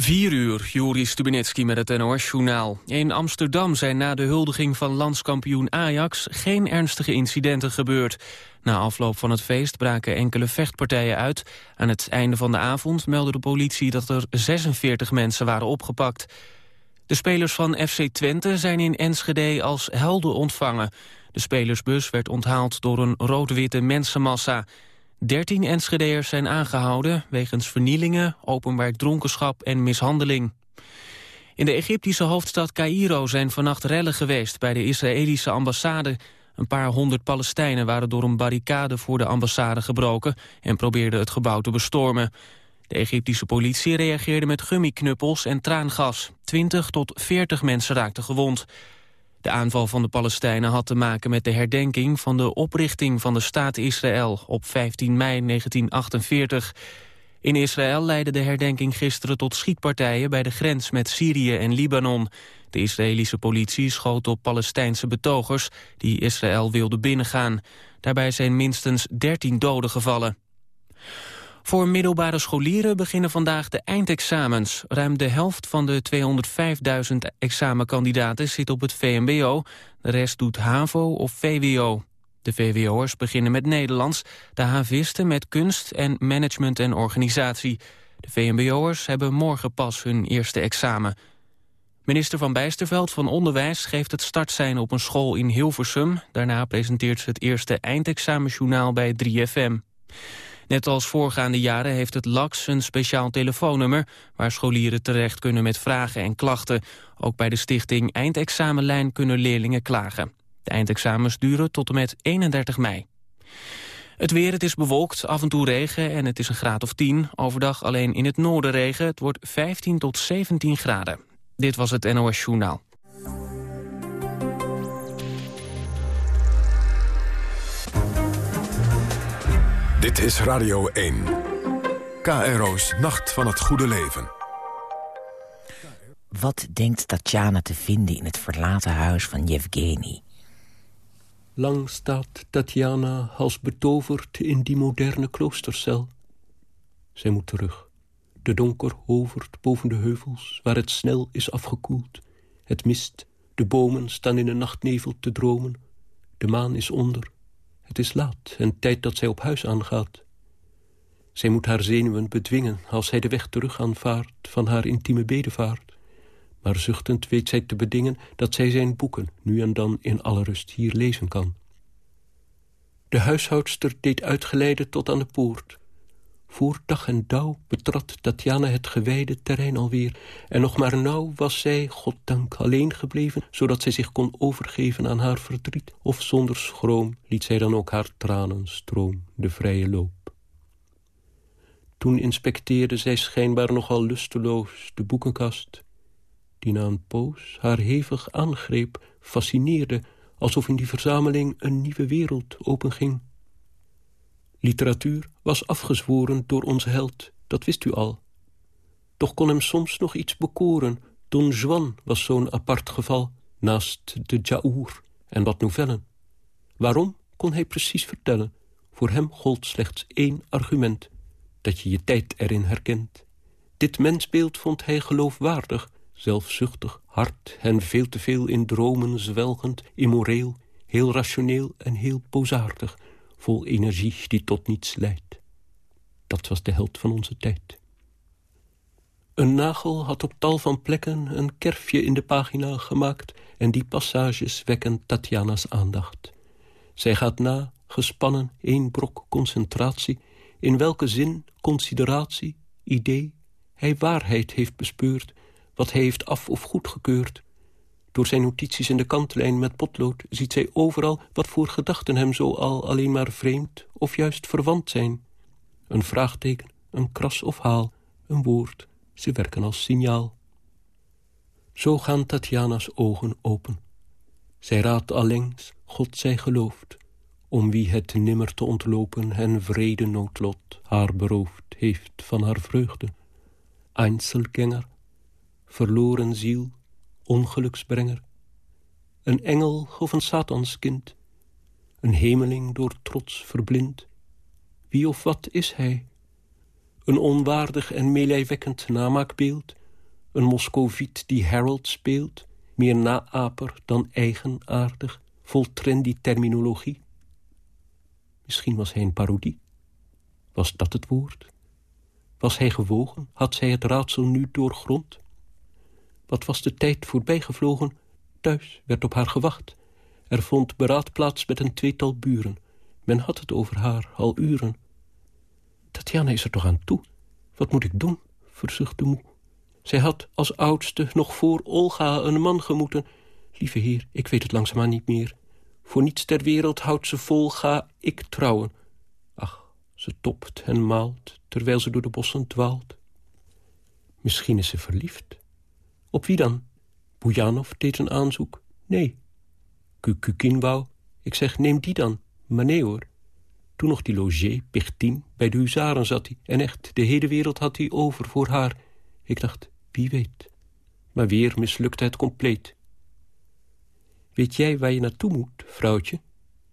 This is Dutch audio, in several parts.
4 uur, Juri Stubinetski met het NOS-journaal. In Amsterdam zijn na de huldiging van landskampioen Ajax... geen ernstige incidenten gebeurd. Na afloop van het feest braken enkele vechtpartijen uit. Aan het einde van de avond meldde de politie dat er 46 mensen waren opgepakt. De spelers van FC Twente zijn in Enschede als helden ontvangen. De spelersbus werd onthaald door een rood-witte mensenmassa... Dertien Enschede'ers zijn aangehouden wegens vernielingen, openbaar dronkenschap en mishandeling. In de Egyptische hoofdstad Cairo zijn vannacht rellen geweest bij de Israëlische ambassade. Een paar honderd Palestijnen waren door een barricade voor de ambassade gebroken en probeerden het gebouw te bestormen. De Egyptische politie reageerde met gummiknuppels en traangas. 20 tot 40 mensen raakten gewond. De aanval van de Palestijnen had te maken met de herdenking van de oprichting van de staat Israël op 15 mei 1948. In Israël leidde de herdenking gisteren tot schietpartijen bij de grens met Syrië en Libanon. De Israëlische politie schoot op Palestijnse betogers die Israël wilden binnengaan. Daarbij zijn minstens 13 doden gevallen. Voor middelbare scholieren beginnen vandaag de eindexamens. Ruim de helft van de 205.000 examenkandidaten zit op het VMBO. De rest doet HAVO of VWO. De VWO'ers beginnen met Nederlands, de havisten met kunst en management en organisatie. De VMBO'ers hebben morgen pas hun eerste examen. Minister Van Bijsterveld van Onderwijs geeft het startsein op een school in Hilversum. Daarna presenteert ze het eerste eindexamenjournaal bij 3FM. Net als voorgaande jaren heeft het LAX een speciaal telefoonnummer... waar scholieren terecht kunnen met vragen en klachten. Ook bij de stichting Eindexamenlijn kunnen leerlingen klagen. De eindexamens duren tot en met 31 mei. Het weer, het is bewolkt, af en toe regen en het is een graad of 10. Overdag alleen in het noorden regen, het wordt 15 tot 17 graden. Dit was het NOS Journaal. Dit is Radio 1. KRO's Nacht van het Goede Leven. Wat denkt Tatjana te vinden in het verlaten huis van Yevgeny? Lang staat Tatjana als betoverd in die moderne kloostercel. Zij moet terug. De donker hovert boven de heuvels, waar het snel is afgekoeld. Het mist, de bomen staan in een nachtnevel te dromen. De maan is onder, het is laat en tijd dat zij op huis aangaat. Zij moet haar zenuwen bedwingen als zij de weg terug aanvaart van haar intieme bedevaart. Maar zuchtend weet zij te bedingen dat zij zijn boeken nu en dan in alle rust hier lezen kan. De huishoudster deed uitgeleide tot aan de poort. Voor dag en dauw betrad Tatjana het gewijde terrein alweer... en nog maar nauw was zij, goddank, alleen gebleven... zodat zij zich kon overgeven aan haar verdriet... of zonder schroom liet zij dan ook haar tranenstroom de vrije loop. Toen inspecteerde zij schijnbaar nogal lusteloos de boekenkast... die na een poos haar hevig aangreep, fascineerde... alsof in die verzameling een nieuwe wereld openging... Literatuur was afgezworen door onze held, dat wist u al. Toch kon hem soms nog iets bekoren. Don Juan was zo'n apart geval, naast de Jaour en wat novellen. Waarom, kon hij precies vertellen. Voor hem gold slechts één argument, dat je je tijd erin herkent. Dit mensbeeld vond hij geloofwaardig, zelfzuchtig, hard... en veel te veel in dromen zwelgend, immoreel... heel rationeel en heel bozaardig vol energie die tot niets leidt. Dat was de held van onze tijd. Een nagel had op tal van plekken een kerfje in de pagina gemaakt... en die passages wekken Tatjana's aandacht. Zij gaat na, gespannen, één brok concentratie... in welke zin, consideratie, idee... hij waarheid heeft bespeurd, wat hij heeft af- of goedgekeurd... Door zijn notities in de kantlijn met potlood ziet zij overal wat voor gedachten hem zo al alleen maar vreemd of juist verwant zijn. Een vraagteken, een kras of haal, een woord, ze werken als signaal. Zo gaan Tatjana's ogen open. Zij raadt allengs, God zij gelooft, om wie het nimmer te ontlopen en vrede noodlot haar beroofd heeft van haar vreugde. Einzelganger, verloren ziel, ongeluksbrenger. Een engel of een satanskind. Een hemeling door trots verblind. Wie of wat is hij? Een onwaardig en meelijwekkend namaakbeeld... Een Moscoviet die Harold speelt, meer naaper dan eigenaardig, vol trendy terminologie. Misschien was hij een parodie. Was dat het woord? Was hij gewogen? Had zij het raadsel nu doorgrond? Wat was de tijd voorbijgevlogen? Thuis werd op haar gewacht. Er vond beraad plaats met een tweetal buren. Men had het over haar al uren. Tatjana is er toch aan toe? Wat moet ik doen? verzuchtte moe. Zij had als oudste nog voor Olga een man gemoeten. Lieve heer, ik weet het langzaamaan niet meer. Voor niets ter wereld houdt ze vol, ga ik trouwen. Ach, ze topt en maalt, terwijl ze door de bossen dwaalt. Misschien is ze verliefd. Op wie dan? Bujanov deed een aanzoek. Nee. Kukukin wou. Ik zeg, neem die dan. Maar nee hoor. Toen nog die logé, Pichtin, bij de huzaren zat hij. En echt, de hele wereld had hij over voor haar. Ik dacht, wie weet. Maar weer mislukte het compleet. Weet jij waar je naartoe moet, vrouwtje?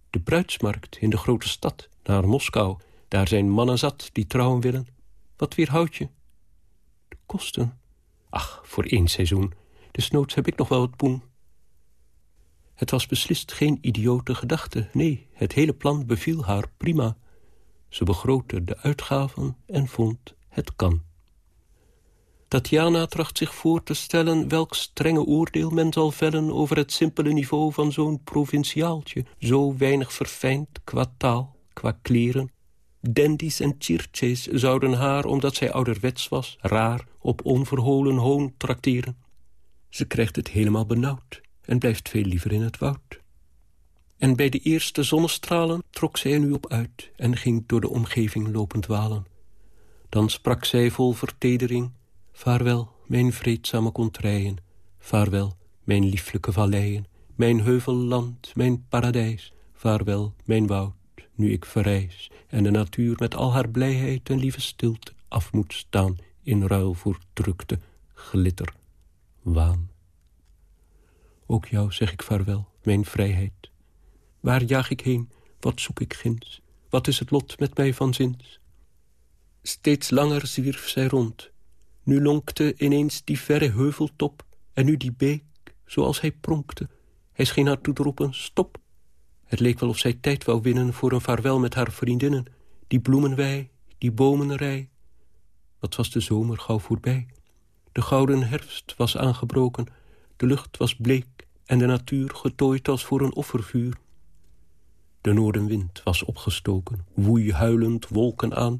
De bruidsmarkt in de grote stad, naar Moskou. Daar zijn mannen zat die trouwen willen. Wat weerhoudt je? De kosten. Ach, voor één seizoen. Desnoods heb ik nog wel wat poen. Het was beslist geen idiote gedachte. Nee, het hele plan beviel haar prima. Ze begrootte de uitgaven en vond het kan. Tatjana tracht zich voor te stellen welk strenge oordeel men zal vellen over het simpele niveau van zo'n provinciaaltje, zo weinig verfijnd qua taal, qua kleren. Dandies en chirches zouden haar, omdat zij ouderwets was, raar, op onverholen hoon trakteren. Ze krijgt het helemaal benauwd en blijft veel liever in het woud. En bij de eerste zonnestralen trok zij er nu op uit... en ging door de omgeving lopend walen. Dan sprak zij vol vertedering... Vaarwel, mijn vreedzame contraien. Vaarwel, mijn lieflijke valleien. Mijn heuvelland, mijn paradijs. Vaarwel, mijn woud, nu ik verreis. En de natuur met al haar blijheid en lieve stilte... af moet staan in ruil voor drukte, glitter, waan. Ook jou zeg ik vaarwel, mijn vrijheid. Waar jaag ik heen, wat zoek ik ginds? Wat is het lot met mij van zins? Steeds langer zwierf zij rond. Nu lonkte ineens die verre heuveltop... en nu die beek, zoals hij pronkte. Hij scheen haar toe te roepen, stop. Het leek wel of zij tijd wou winnen voor een vaarwel met haar vriendinnen. Die bloemenwei, die bomenrij. Wat was de zomer gauw voorbij. De gouden herfst was aangebroken. De lucht was bleek en de natuur getooid als voor een offervuur. De noordenwind was opgestoken, woei huilend wolken aan...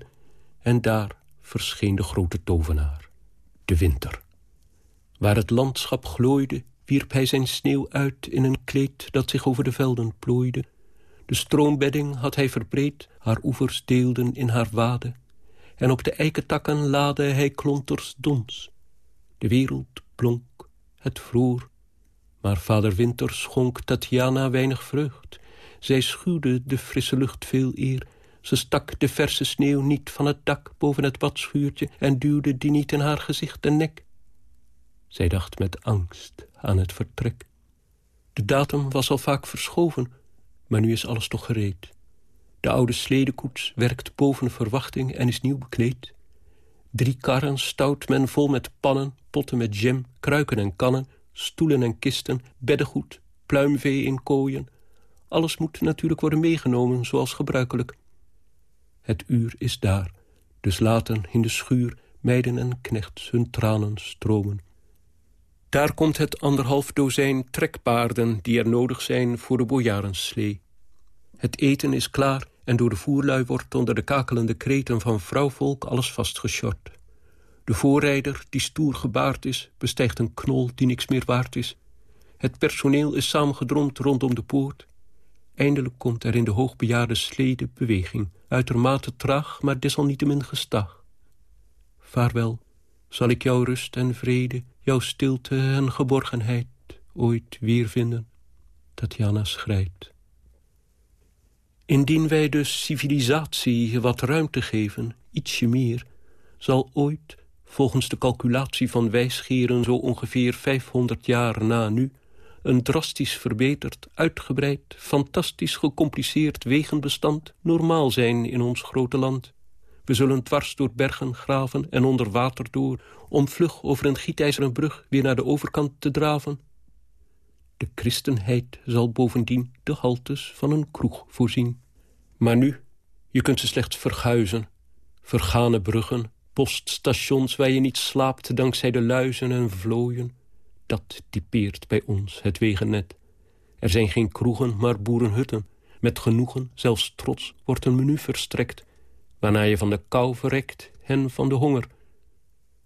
en daar verscheen de grote tovenaar, de winter. Waar het landschap glooide, wierp hij zijn sneeuw uit... in een kleed dat zich over de velden plooide. De stroombedding had hij verbreed, haar oevers deelden in haar wade... en op de eikentakken laadde hij klonters dons. De wereld blonk, het vroor, maar vader Winter schonk Tatjana weinig vreugd. Zij schuwde de frisse lucht veel eer. Ze stak de verse sneeuw niet van het dak boven het badschuurtje... en duwde die niet in haar gezicht en nek. Zij dacht met angst aan het vertrek. De datum was al vaak verschoven, maar nu is alles toch gereed. De oude sledekoets werkt boven verwachting en is nieuw bekleed. Drie karren stout men vol met pannen, potten met jam, kruiken en kannen stoelen en kisten, beddengoed, pluimvee in kooien. Alles moet natuurlijk worden meegenomen, zoals gebruikelijk. Het uur is daar, dus laten in de schuur meiden en knechts hun tranen stromen. Daar komt het anderhalf dozijn trekpaarden die er nodig zijn voor de bojarenslee. Het eten is klaar en door de voerlui wordt onder de kakelende kreten van vrouwvolk alles vastgeschort. De voorrijder, die stoer gebaard is, bestijgt een knol die niks meer waard is. Het personeel is samengedromd rondom de poort. Eindelijk komt er in de hoogbejaarde slede beweging. Uitermate traag, maar desalniettemin gestag. Vaarwel, zal ik jouw rust en vrede, jouw stilte en geborgenheid ooit weervinden? Tatjana schrijft. Indien wij de civilisatie wat ruimte geven, ietsje meer, zal ooit volgens de calculatie van wijsgeren zo ongeveer 500 jaar na nu... een drastisch verbeterd, uitgebreid, fantastisch gecompliceerd wegenbestand... normaal zijn in ons grote land. We zullen dwars door bergen graven en onder water door... om vlug over een gietijzeren brug weer naar de overkant te draven. De christenheid zal bovendien de haltes van een kroeg voorzien. Maar nu, je kunt ze slechts verguizen. Vergane bruggen, poststations waar je niet slaapt... dankzij de luizen en vlooien. Dat typeert bij ons het wegennet. Er zijn geen kroegen, maar boerenhutten. Met genoegen, zelfs trots, wordt een menu verstrekt... waarna je van de kou verrekt en van de honger.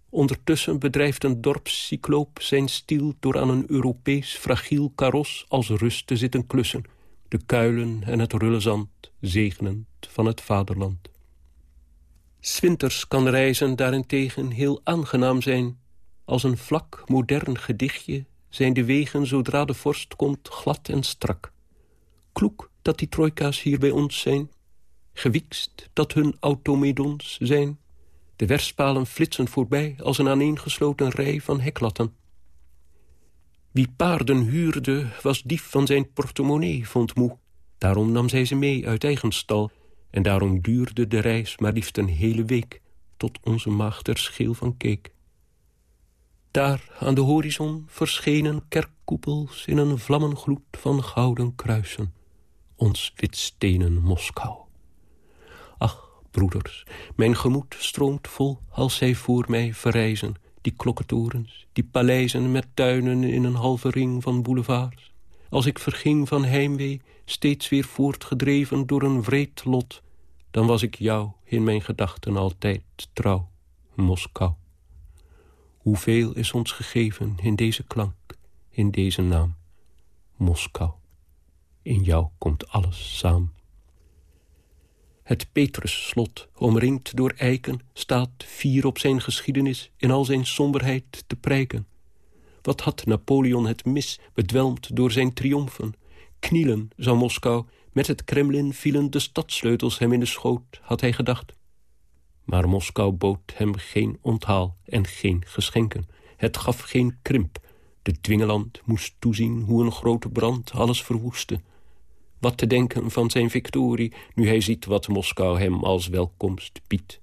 Ondertussen bedrijft een dorpscycloop zijn stiel... door aan een Europees fragiel karos als rust te zitten klussen... de kuilen en het rullenzand zegenend van het vaderland. Swinters kan reizen daarentegen heel aangenaam zijn. Als een vlak, modern gedichtje zijn de wegen zodra de vorst komt glad en strak. Kloek dat die trojka's hier bij ons zijn. Gewikst dat hun automedons zijn. De werspalen flitsen voorbij als een aaneengesloten rij van heklatten. Wie paarden huurde was dief van zijn portemonnee, vond Moe. Daarom nam zij ze mee uit eigen stal. En daarom duurde de reis maar liefst een hele week... tot onze maag er scheel van keek. Daar aan de horizon verschenen kerkkoepels... in een vlammengloed van gouden kruisen. Ons witstenen Moskou. Broeders, mijn gemoed stroomt vol als zij voor mij verrijzen. Die klokkentorens, die paleizen met tuinen in een halve ring van boulevards. Als ik verging van heimwee, steeds weer voortgedreven door een vreed lot... dan was ik jou in mijn gedachten altijd trouw, Moskou. Hoeveel is ons gegeven in deze klank, in deze naam, Moskou. In jou komt alles samen. Het Petrusslot, omringd door eiken, staat vier op zijn geschiedenis in al zijn somberheid te prijken. Wat had Napoleon het mis, bedwelmd door zijn triomfen? Knielen zou Moskou, met het Kremlin vielen de stadssleutels hem in de schoot, had hij gedacht. Maar Moskou bood hem geen onthaal en geen geschenken. Het gaf geen krimp. De dwingeland moest toezien hoe een grote brand alles verwoestte. Wat te denken van zijn victorie, nu hij ziet wat Moskou hem als welkomst biedt.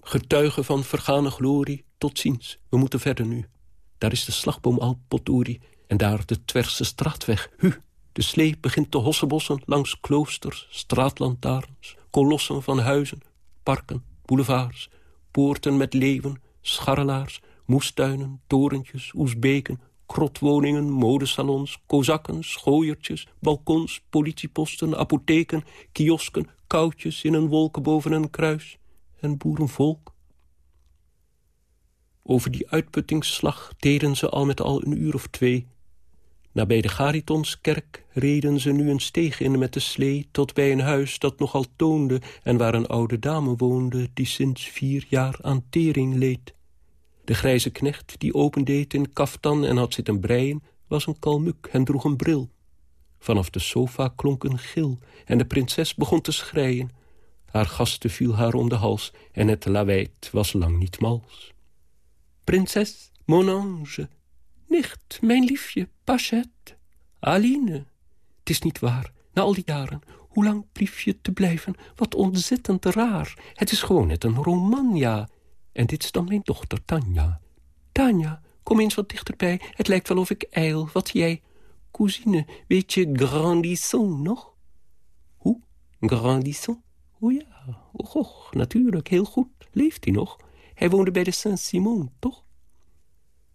Getuigen van vergane glorie, tot ziens, we moeten verder nu. Daar is de slagboom al en daar de Twerse straatweg. Hu, de slee begint te hossenbossen langs kloosters, straatlantaarns, kolossen van huizen, parken, boulevards, poorten met leeuwen, scharrelaars, moestuinen, torentjes, oesbeken, krotwoningen, modesalons, kozakken, schooiertjes, balkons, politieposten, apotheken, kiosken, koutjes in een wolken boven een kruis en boerenvolk. Over die uitputtingsslag deden ze al met al een uur of twee Nabij de Garitonskerk reden ze nu een steeg in met de slee... tot bij een huis dat nogal toonde... en waar een oude dame woonde die sinds vier jaar aan tering leed. De grijze knecht die opendeed in kaftan en had zitten breien... was een kalmuk en droeg een bril. Vanaf de sofa klonk een gil en de prinses begon te schreien. Haar gasten viel haar om de hals en het lawaait was lang niet mals. Prinses, mon ange, Nicht, mijn liefje, Pachette. Aline. Het is niet waar, na al die jaren. Hoe lang blief je te blijven? Wat ontzettend raar. Het is gewoon net een roman, ja. En dit is dan mijn dochter, Tanja. Tanja, kom eens wat dichterbij. Het lijkt wel of ik eil. Wat jij? Cousine, weet je Grandisson nog? Hoe? Grandisson? O ja, och, och, natuurlijk, heel goed. Leeft hij nog? Hij woonde bij de Saint-Simon, toch?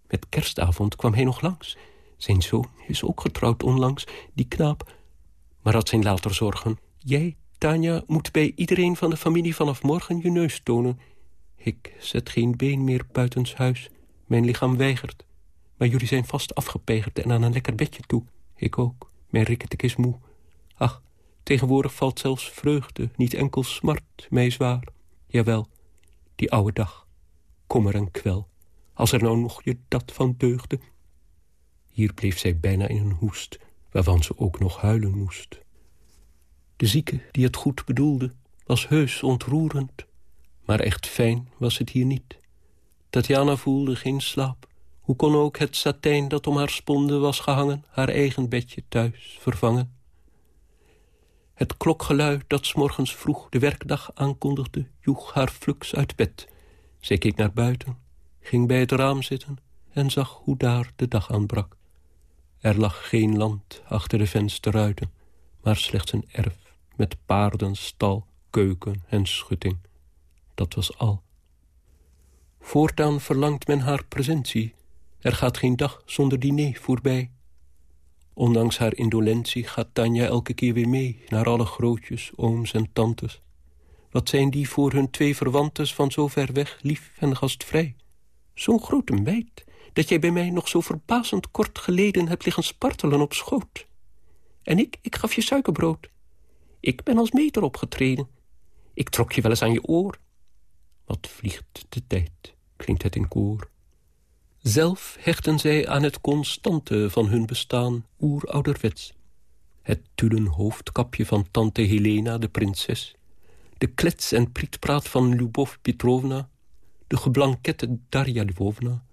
Met kerstavond kwam hij nog langs. Zijn zoon is ook getrouwd onlangs, die knaap. Maar had zijn later zorgen. Jij, Tanja, moet bij iedereen van de familie vanaf morgen je neus tonen. Ik zet geen been meer buitenshuis. Mijn lichaam weigert. Maar jullie zijn vast afgepeigerd en aan een lekker bedje toe. Ik ook. Mijn rikketek is moe. Ach, tegenwoordig valt zelfs vreugde, niet enkel smart, mij zwaar. Jawel, die oude dag. Kommer en kwel. Als er nou nog je dat van deugde. Hier bleef zij bijna in een hoest, waarvan ze ook nog huilen moest. De zieke, die het goed bedoelde, was heus ontroerend. Maar echt fijn was het hier niet. Tatjana voelde geen slaap. Hoe kon ook het satijn dat om haar sponde was gehangen... haar eigen bedje thuis vervangen? Het klokgelui dat s morgens vroeg de werkdag aankondigde... joeg haar flux uit bed. Zij keek naar buiten, ging bij het raam zitten... en zag hoe daar de dag aanbrak. Er lag geen land achter de vensterruiten... maar slechts een erf met paarden, stal, keuken en schutting. Dat was al. Voortaan verlangt men haar presentie. Er gaat geen dag zonder diner voorbij. Ondanks haar indolentie gaat Tanja elke keer weer mee... naar alle grootjes, ooms en tantes. Wat zijn die voor hun twee verwantes van zo ver weg lief en gastvrij? Zo'n grote meid, dat jij bij mij nog zo verbazend kort geleden... hebt liggen spartelen op schoot. En ik, ik gaf je suikerbrood. Ik ben als meter opgetreden. Ik trok je wel eens aan je oor. Wat vliegt de tijd, klinkt het in koor. Zelf hechten zij aan het constante van hun bestaan oerouderwets. Het tulen hoofdkapje van tante Helena, de prinses. De klets en prietpraat van Lubov Petrovna. De geblankette Darja Lvovna.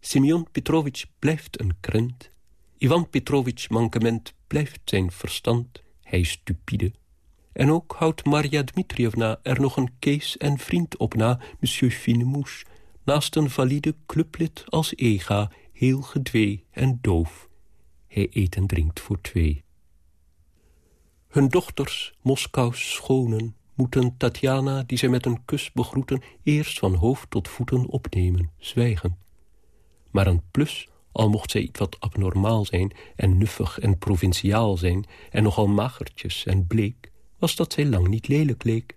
Simeon Petrovich blijft een krent. Ivan Petrovich mankement blijft zijn verstand. Hij is stupide. En ook houdt Maria Dmitrievna er nog een kees en vriend op na, monsieur Finemouche, naast een valide clublid als Ega, heel gedwee en doof. Hij eet en drinkt voor twee. Hun dochters, Moskous schonen, moeten Tatjana, die zij met een kus begroeten, eerst van hoofd tot voeten opnemen, zwijgen. Maar een plus, al mocht zij iets wat abnormaal zijn en nuffig en provinciaal zijn en nogal magertjes en bleek, was dat zij lang niet lelijk leek.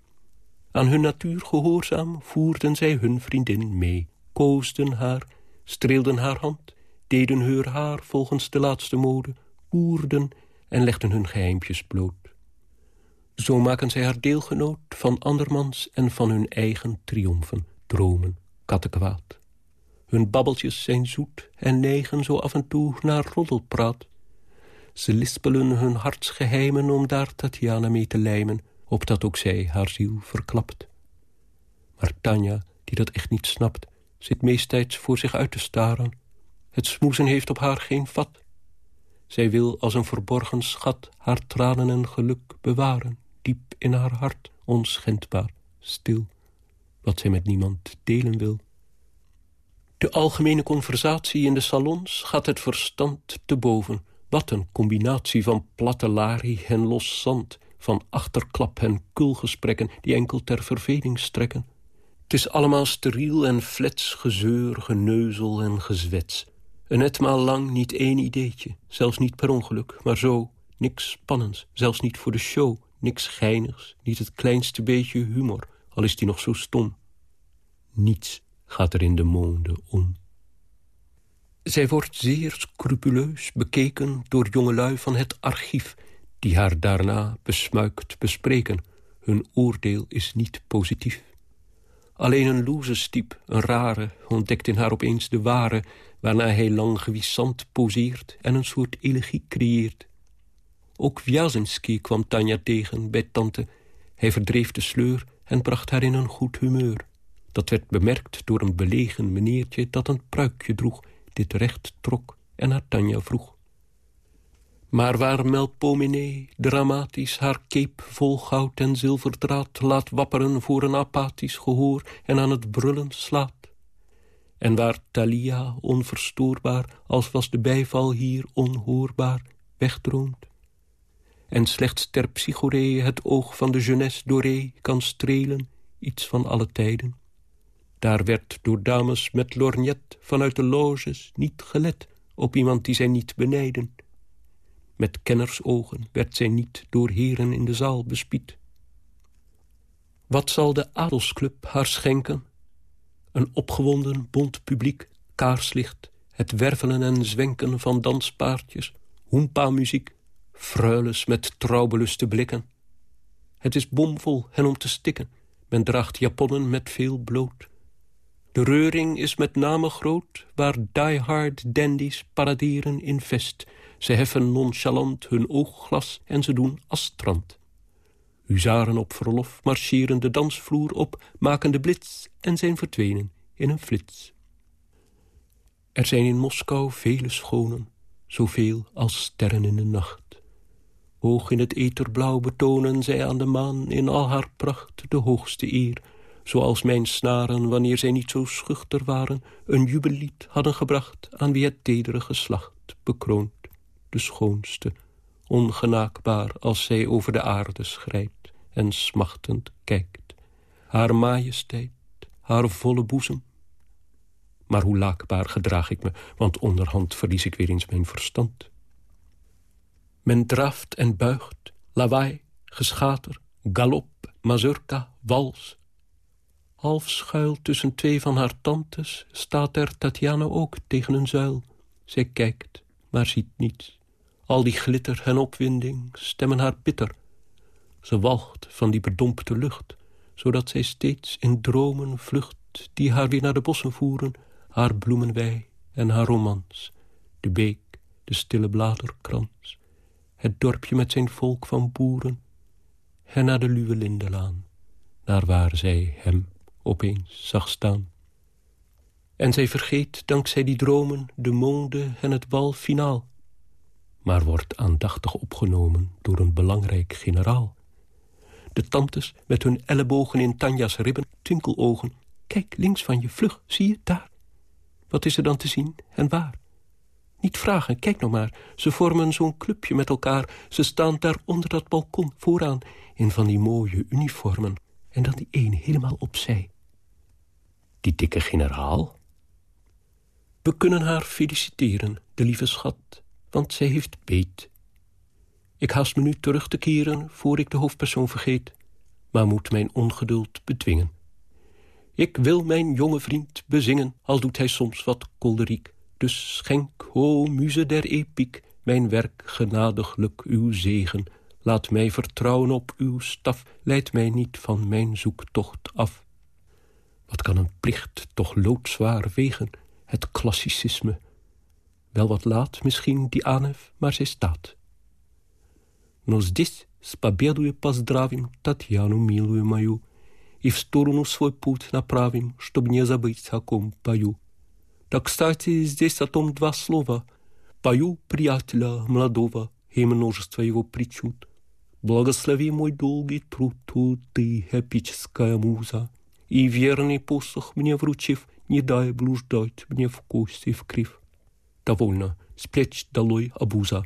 Aan hun natuur gehoorzaam voerden zij hun vriendin mee, koosden haar, streelden haar hand, deden heur haar volgens de laatste mode, boerden en legden hun geheimpjes bloot. Zo maken zij haar deelgenoot van andermans en van hun eigen triomfen, dromen, kattenkwaad. Hun babbeltjes zijn zoet en neigen zo af en toe naar roddelpraat. Ze lispelen hun hartsgeheimen om daar Tatjana mee te lijmen, opdat ook zij haar ziel verklapt. Maar Tanja, die dat echt niet snapt, zit meesttijds voor zich uit te staren. Het smoezen heeft op haar geen vat. Zij wil als een verborgen schat haar tranen en geluk bewaren, diep in haar hart, onschendbaar, stil, wat zij met niemand delen wil. De algemene conversatie in de salons gaat het verstand te boven. Wat een combinatie van platte larie en los zand... van achterklap en kulgesprekken die enkel ter verveling strekken. Het is allemaal steriel en flets gezeur, geneuzel en gezwets. Een etmaal lang niet één ideetje, zelfs niet per ongeluk, maar zo... niks spannends, zelfs niet voor de show, niks geinigs... niet het kleinste beetje humor, al is die nog zo stom. Niets gaat er in de monde om. Zij wordt zeer scrupuleus bekeken door jongelui van het archief... die haar daarna besmuikt bespreken. Hun oordeel is niet positief. Alleen een loze stiep, een rare, ontdekt in haar opeens de ware... waarna hij lang gewissant poseert en een soort elegie creëert. Ook Wjazinski kwam Tanja tegen bij tante. Hij verdreef de sleur en bracht haar in een goed humeur. Dat werd bemerkt door een belegen meneertje dat een pruikje droeg... dit recht trok en naar Tanja vroeg. Maar waar Melpomene dramatisch haar cape vol goud en zilverdraad laat wapperen voor een apathisch gehoor en aan het brullen slaat. En waar Thalia onverstoorbaar, als was de bijval hier onhoorbaar, wegdroomt. En slechts ter psychoree het oog van de jeunesse dorée kan strelen, iets van alle tijden. Daar werd door dames met lorgnet vanuit de loges niet gelet op iemand die zij niet benijden. Met kennersogen werd zij niet door heren in de zaal bespied. Wat zal de adelsclub haar schenken? Een opgewonden, bont publiek, kaarslicht... het wervelen en zwenken van danspaardjes, hoempa-muziek... fruiles met trouwbeluste blikken. Het is bomvol hen om te stikken. Men draagt japonnen met veel bloot. De reuring is met name groot, waar diehard dandies paraderen in vest. Ze heffen nonchalant hun oogglas en ze doen astrand. Huzaren op verlof marcheren de dansvloer op, maken de blits en zijn verdwenen in een flits. Er zijn in Moskou vele schonen, zoveel als sterren in de nacht. Hoog in het eterblauw betonen zij aan de maan in al haar pracht de hoogste eer. Zoals mijn snaren, wanneer zij niet zo schuchter waren, een jubellied hadden gebracht aan wie het tedere geslacht bekroont. De schoonste, ongenaakbaar als zij over de aarde schrijdt en smachtend kijkt. Haar majesteit, haar volle boezem. Maar hoe laakbaar gedraag ik me, want onderhand verlies ik weer eens mijn verstand. Men draaft en buigt, lawaai, geschater, galop, mazurka, wals. Half schuil tussen twee van haar tantes staat er Tatjana ook tegen een zuil. Zij kijkt, maar ziet niets. Al die glitter en opwinding stemmen haar bitter. Ze walgt van die bedompte lucht, zodat zij steeds in dromen vlucht... die haar weer naar de bossen voeren, haar bloemenwei en haar romans. De beek, de stille bladerkrans het dorpje met zijn volk van boeren... en naar de luwe lindelaan, naar waar zij hem opeens zag staan. En zij vergeet, dankzij die dromen, de monde en het bal finaal... maar wordt aandachtig opgenomen door een belangrijk generaal. De tantes met hun ellebogen in Tanja's ribben, twinkelogen... Kijk, links van je, vlug, zie je, daar. Wat is er dan te zien en waar? Niet vragen, kijk nog maar. Ze vormen zo'n clubje met elkaar. Ze staan daar onder dat balkon, vooraan, in van die mooie uniformen. En dan die ene helemaal opzij. Die dikke generaal? We kunnen haar feliciteren, de lieve schat, want zij heeft beet. Ik haast me nu terug te keren, voor ik de hoofdpersoon vergeet, maar moet mijn ongeduld bedwingen. Ik wil mijn jonge vriend bezingen, al doet hij soms wat kolderiek. Dus schenk, o muze der epiek, mijn werk genadiglijk uw zegen. Laat mij vertrouwen op uw staf, leid mij niet van mijn zoektocht af. Wat kan een plicht toch loodzwaar wegen, het klassicisme. Wel wat laat misschien die aanhef, maar zij staat. Но здесь с победою поздравим Татьяну милую мою И в сторону свой путь направим, чтоб не забыть, о ком пою. Да, кстати, здесь о том два слова. Пою приятеля молодого и множество его причуд. Благослови мой долгий труд, ты, эпическая муза, И верный посох мне вручив, не дай блуждать мне в кость и в крив. Довольно, спрячь долой обуза.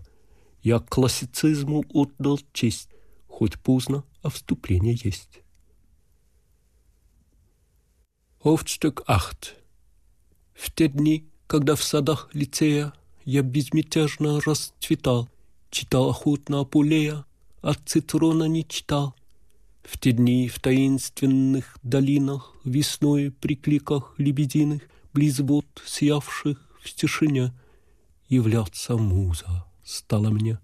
Я классицизму отдал честь, хоть поздно, а вступление есть. Hoofdstuk 8 В те дни, когда в садах лицея я безмятежно расцветал, читал охотно Апулея, а Цитрона не читал. В те дни в таинственных долинах, весной при кликах лебединых, близ вод, сиявших в тишине, являться муза стала мне.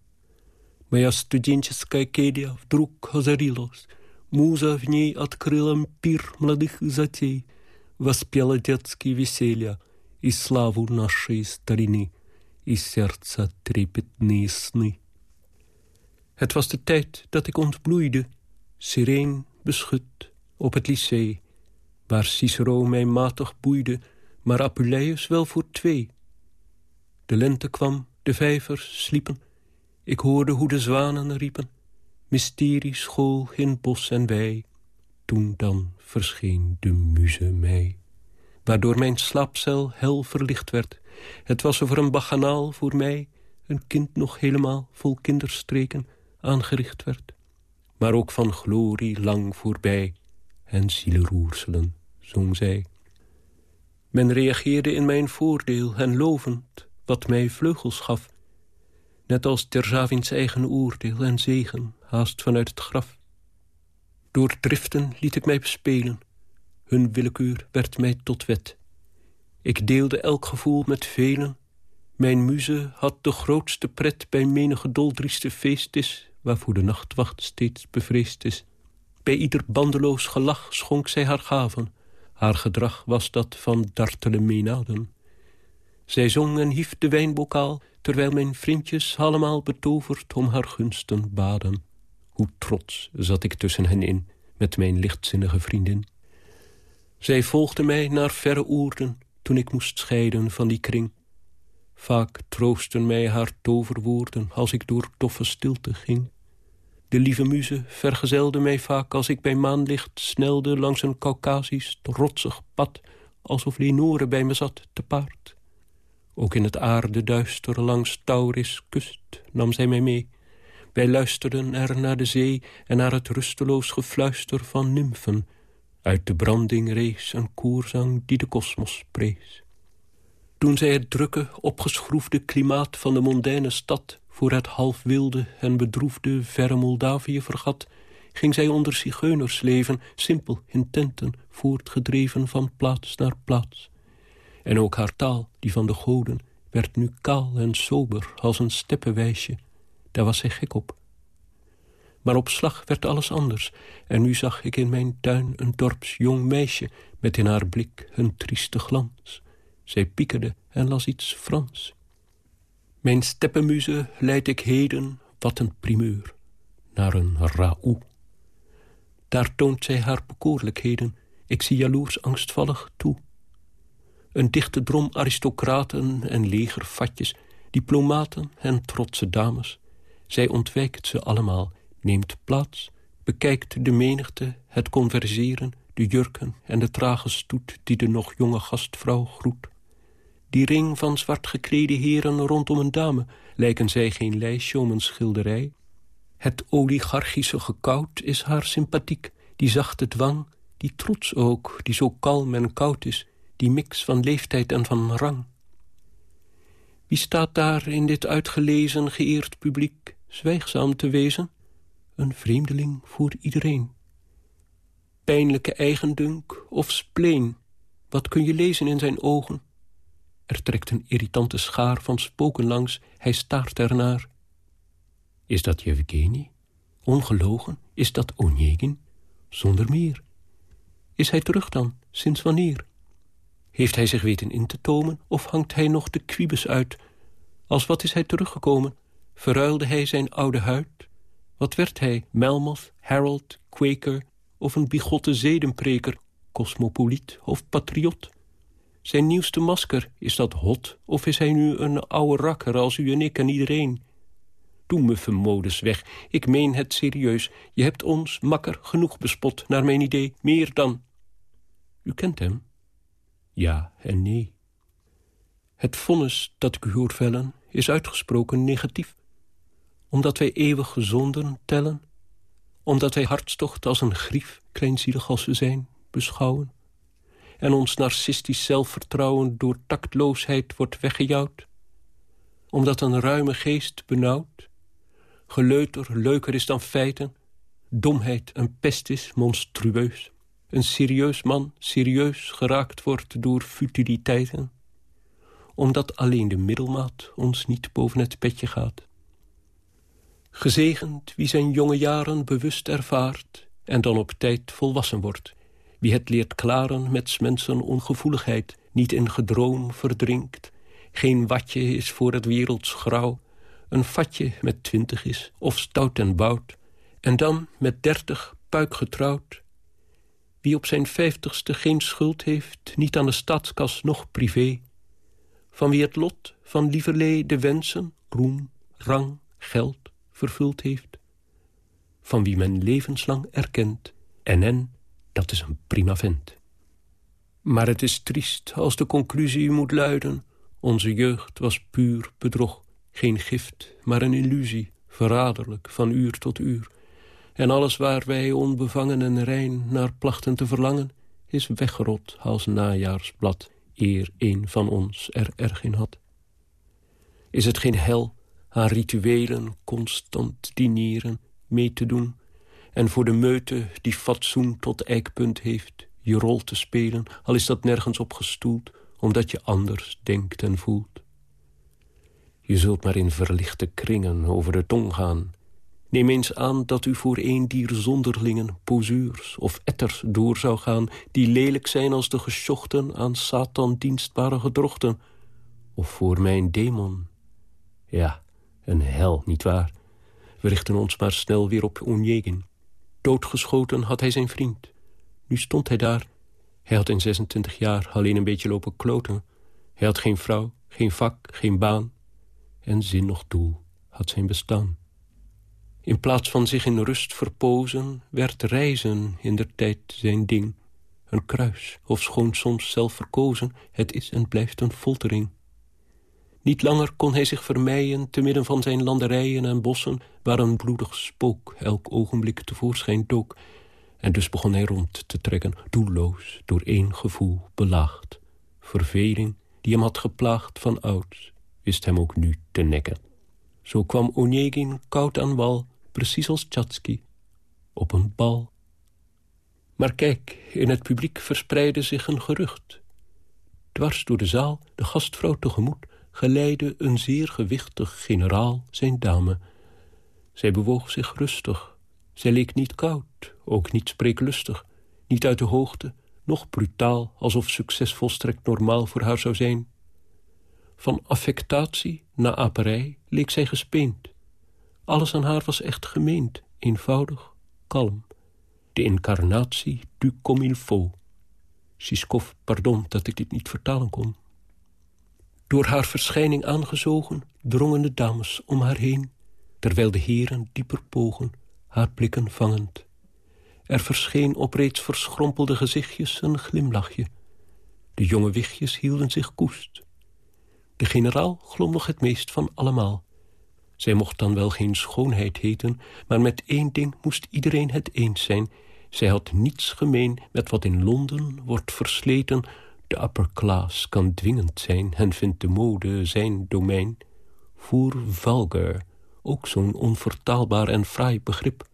Моя студенческая келья вдруг озарилась, муза в ней открыла пир молодых затей — воспела детские веселья и славу нашей старины, и сердца трепетные сны. Het was de tijd dat ik ontbloeide, sereen beschut, op het lycée, waar Cicero mij matig boeide, maar Apuleius wel voor twee. De lente kwam, de vijvers sliepen, ik hoorde hoe de zwanen riepen, mysterie school in bos en wei, toen dan verscheen de muze mij. Waardoor mijn slaapcel hel verlicht werd. Het was over een baganaal voor mij, een kind nog helemaal vol kinderstreken, aangericht werd. Maar ook van glorie lang voorbij en zielenroerselen, zong zij. Men reageerde in mijn voordeel en lovend, wat mij vleugels gaf. Net als Terzavins eigen oordeel en zegen, haast vanuit het graf. Door driften liet ik mij bespelen. Hun willekeur werd mij tot wet. Ik deelde elk gevoel met velen. Mijn muze had de grootste pret bij menige doldrieste feest is... waarvoor de nachtwacht steeds bevreesd is. Bij ieder bandeloos gelach schonk zij haar gaven. Haar gedrag was dat van dartele menaden. Zij zong en hief de wijnbokaal... terwijl mijn vriendjes allemaal betoverd om haar gunsten baden. Hoe trots zat ik tussen hen in met mijn lichtzinnige vriendin. Zij volgde mij naar verre oerden toen ik moest scheiden van die kring. Vaak troosten mij haar toverwoorden als ik door toffe stilte ging. De lieve muze vergezelde mij vaak als ik bij maanlicht snelde langs een Caucasisch rotsig pad, alsof Lenore bij me zat te paard. Ook in het aarde duister langs Tauris kust nam zij mij mee. Wij luisterden er naar de zee en naar het rusteloos gefluister van nymfen. Uit de branding rees een koerzang die de kosmos prees. Toen zij het drukke, opgeschroefde klimaat van de mondaine stad... voor het half wilde en bedroefde verre Moldavië vergat... ging zij onder zigeuners leven, simpel in tenten... voortgedreven van plaats naar plaats. En ook haar taal, die van de goden, werd nu kaal en sober als een steppenwijsje. Daar was zij gek op. Maar op slag werd alles anders. En nu zag ik in mijn tuin een dorps jong meisje... met in haar blik een trieste glans. Zij piekerde en las iets Frans. Mijn steppenmuze leid ik heden, wat een primeur, naar een raoul. Daar toont zij haar bekoorlijkheden, ik zie jaloers angstvallig toe. Een dichte drom aristocraten en legerfatjes, diplomaten en trotse dames. Zij ontwijkt ze allemaal, neemt plaats, bekijkt de menigte, het converseren, de jurken en de trage stoet die de nog jonge gastvrouw groet. Die ring van zwart geklede heren rondom een dame... lijken zij geen lijstje om een schilderij. Het oligarchische gekoud is haar sympathiek. Die zachte dwang, die trots ook, die zo kalm en koud is... die mix van leeftijd en van rang. Wie staat daar in dit uitgelezen, geëerd publiek... zwijgzaam te wezen? Een vreemdeling voor iedereen. Pijnlijke eigendunk of spleen... wat kun je lezen in zijn ogen... Er trekt een irritante schaar van spoken langs. Hij staart ernaar. Is dat Yevgeny? Ongelogen? Is dat Onegin? Zonder meer. Is hij terug dan? Sinds wanneer? Heeft hij zich weten in te tomen of hangt hij nog de kwibes uit? Als wat is hij teruggekomen? Verruilde hij zijn oude huid? Wat werd hij? Melmoth, Harold, Quaker of een bigotte zedenpreker? Cosmopoliet of patriot? Zijn nieuwste masker, is dat hot? Of is hij nu een oude rakker als u en ik en iedereen? Doe muffe modus weg. Ik meen het serieus. Je hebt ons, makker, genoeg bespot, naar mijn idee. Meer dan... U kent hem? Ja en nee. Het vonnis dat ik u hoor vellen is uitgesproken negatief. Omdat wij eeuwige zonden tellen. Omdat wij hartstocht als een grief, kleinzielig als we zijn, beschouwen en ons narcistisch zelfvertrouwen door tactloosheid wordt weggejouwd? Omdat een ruime geest benauwd, geleuter leuker is dan feiten, domheid een pest is monstrueus, een serieus man serieus geraakt wordt door futiliteiten, omdat alleen de middelmaat ons niet boven het petje gaat. Gezegend wie zijn jonge jaren bewust ervaart en dan op tijd volwassen wordt wie het leert klaren met mensen ongevoeligheid, niet in gedroom verdrinkt. Geen watje is voor het werelds grauw, een vatje met twintig is, of stout en bout. En dan met dertig puik getrouwd. Wie op zijn vijftigste geen schuld heeft, niet aan de staatskas noch privé. Van wie het lot van lieverlee de wensen, roem, rang, geld vervuld heeft. Van wie men levenslang erkent en en dat is een prima vent. Maar het is triest als de conclusie moet luiden... onze jeugd was puur bedrog, geen gift, maar een illusie... verraderlijk, van uur tot uur. En alles waar wij onbevangen en rein naar plachten te verlangen... is weggerot als najaarsblad, eer een van ons er erg in had. Is het geen hel aan rituelen constant dineren mee te doen en voor de meute die fatsoen tot eikpunt heeft... je rol te spelen, al is dat nergens op gestoeld... omdat je anders denkt en voelt. Je zult maar in verlichte kringen over de tong gaan. Neem eens aan dat u voor een dier zonderlingen... pozuurs of etters door zou gaan... die lelijk zijn als de gesjochten aan Satan dienstbare gedrochten. Of voor mijn demon. Ja, een hel, nietwaar? We richten ons maar snel weer op Onjegin. Doodgeschoten had hij zijn vriend. Nu stond hij daar. Hij had in 26 jaar alleen een beetje lopen kloten. Hij had geen vrouw, geen vak, geen baan. En zin nog doel had zijn bestaan. In plaats van zich in rust verpozen, werd reizen in der tijd zijn ding. Een kruis, of schoon soms zelf verkozen, het is en blijft een foltering. Niet langer kon hij zich vermeien te midden van zijn landerijen en bossen... waar een bloedig spook elk ogenblik tevoorschijn dook. En dus begon hij rond te trekken, doelloos, door één gevoel belaagd. Verveling, die hem had geplaagd van ouds, wist hem ook nu te nekken. Zo kwam Onegin koud aan wal, precies als Tchatsky, op een bal. Maar kijk, in het publiek verspreidde zich een gerucht. Dwars door de zaal, de gastvrouw tegemoet geleidde een zeer gewichtig generaal zijn dame. Zij bewoog zich rustig. Zij leek niet koud, ook niet spreeklustig. Niet uit de hoogte, nog brutaal, alsof succes volstrekt normaal voor haar zou zijn. Van affectatie na aperij leek zij gespeend. Alles aan haar was echt gemeend, eenvoudig, kalm. De incarnatie du comme il faut. Siskov, pardon dat ik dit niet vertalen kon. Door haar verschijning aangezogen drongen de dames om haar heen... terwijl de heren dieper bogen, haar blikken vangend. Er verscheen op reeds verschrompelde gezichtjes een glimlachje. De jonge wichtjes hielden zich koest. De generaal glom nog het meest van allemaal. Zij mocht dan wel geen schoonheid heten... maar met één ding moest iedereen het eens zijn. Zij had niets gemeen met wat in Londen wordt versleten de upper class kan dwingend zijn en vindt de mode zijn domein. Voor vulgar, ook zo'n onvertaalbaar en fraai begrip.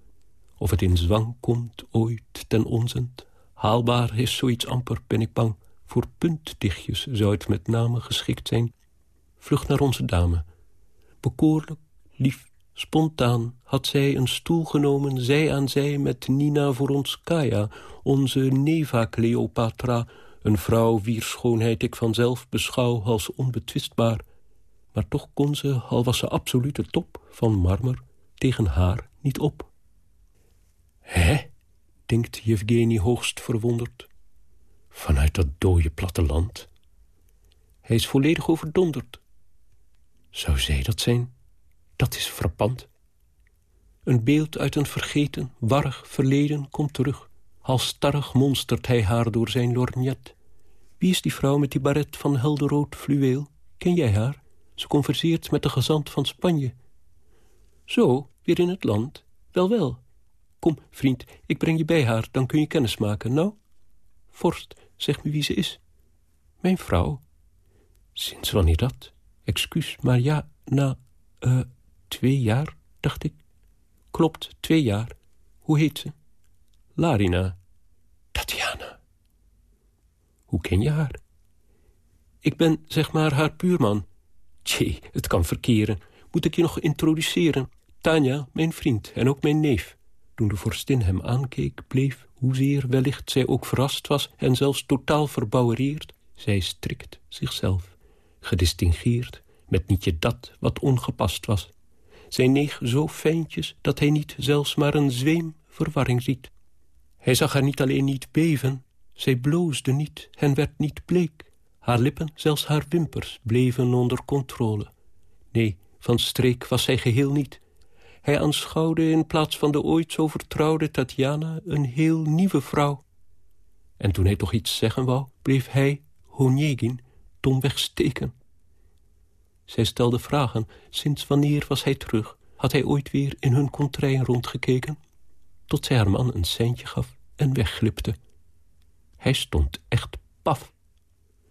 Of het in zwang komt ooit ten onzent. Haalbaar is zoiets amper, ben ik bang. Voor puntdichtjes zou het met name geschikt zijn. Vlucht naar onze dame. Bekoorlijk, lief, spontaan had zij een stoel genomen... zij aan zij met Nina Voronskaya, onze Neva Cleopatra een vrouw wier schoonheid ik vanzelf beschouw als onbetwistbaar. Maar toch kon ze, al was ze absolute top van marmer, tegen haar niet op. Hè? denkt Yevgeny hoogst verwonderd. Vanuit dat dode platteland. Hij is volledig overdonderd. Zou zij dat zijn? Dat is frappant. Een beeld uit een vergeten, warrig verleden komt terug. Halstarrig monstert hij haar door zijn lorgnet. Wie is die vrouw met die baret van helderrood fluweel? Ken jij haar? Ze converseert met de gezant van Spanje. Zo, weer in het land? Wel, wel. Kom, vriend, ik breng je bij haar, dan kun je kennis maken. Nou? Vorst, zeg me wie ze is. Mijn vrouw. Sinds wanneer dat? Excuus, maar ja, na, uh, twee jaar, dacht ik. Klopt, twee jaar. Hoe heet ze? Larina. Tatjana. Hoe ken je haar? Ik ben, zeg maar, haar buurman. Tjee, het kan verkeren. Moet ik je nog introduceren? Tanja, mijn vriend en ook mijn neef. Toen de vorstin hem aankeek, bleef, hoezeer wellicht zij ook verrast was... en zelfs totaal verbouwereerd, zij strikt zichzelf. Gedistingeerd, met nietje dat wat ongepast was. Zij neeg zo fijntjes dat hij niet zelfs maar een zweem verwarring ziet. Hij zag haar niet alleen niet beven, zij bloosde niet en werd niet bleek. Haar lippen, zelfs haar wimpers, bleven onder controle. Nee, van streek was zij geheel niet. Hij aanschouwde in plaats van de ooit zo vertrouwde Tatjana een heel nieuwe vrouw. En toen hij toch iets zeggen wou, bleef hij, Honegin, domweg steken. Zij stelde vragen, sinds wanneer was hij terug? Had hij ooit weer in hun contrain rondgekeken? Tot zij haar man een seintje gaf en wegglipte. Hij stond echt paf.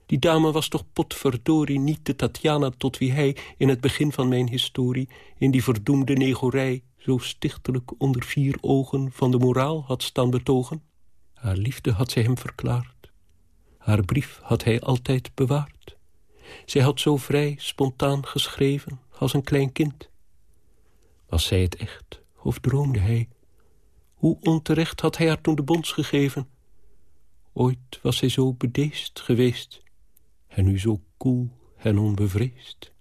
Die dame was toch potverdorie niet de Tatjana tot wie hij in het begin van mijn historie in die verdoemde negorij zo stichtelijk onder vier ogen van de moraal had staan betogen? Haar liefde had zij hem verklaard. Haar brief had hij altijd bewaard. Zij had zo vrij, spontaan geschreven als een klein kind. Was zij het echt, of droomde hij hoe onterecht had hij haar toen de bons gegeven? Ooit was zij zo bedeesd geweest. En nu zo koel en onbevreesd.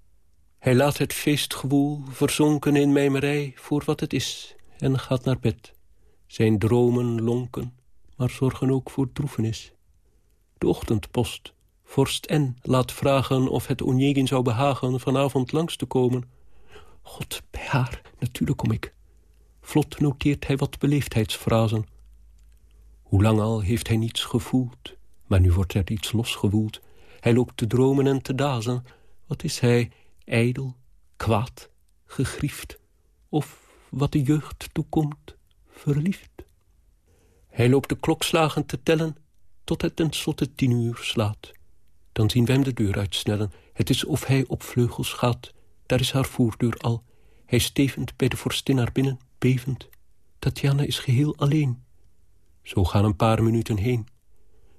Hij laat het feestgewoel verzonken in mijmerij voor wat het is en gaat naar bed. Zijn dromen lonken, maar zorgen ook voor droefenis. De ochtendpost, vorst N, laat vragen of het Onjegin zou behagen vanavond langs te komen. God, bij haar, natuurlijk kom ik. Vlot noteert hij wat beleefdheidsfrazen. Hoe lang al heeft hij niets gevoeld, maar nu wordt er iets losgewoeld. Hij loopt te dromen en te dazen. Wat is hij, ijdel, kwaad, gegriefd? Of wat de jeugd toekomt, verliefd? Hij loopt de klokslagen te tellen tot het tenslotte tien uur slaat. Dan zien we hem de deur uitsnellen. Het is of hij op vleugels gaat. Daar is haar voordeur al. Hij stevend bij de vorstin naar binnen, bevend. Tatjana is geheel alleen. Zo gaan een paar minuten heen.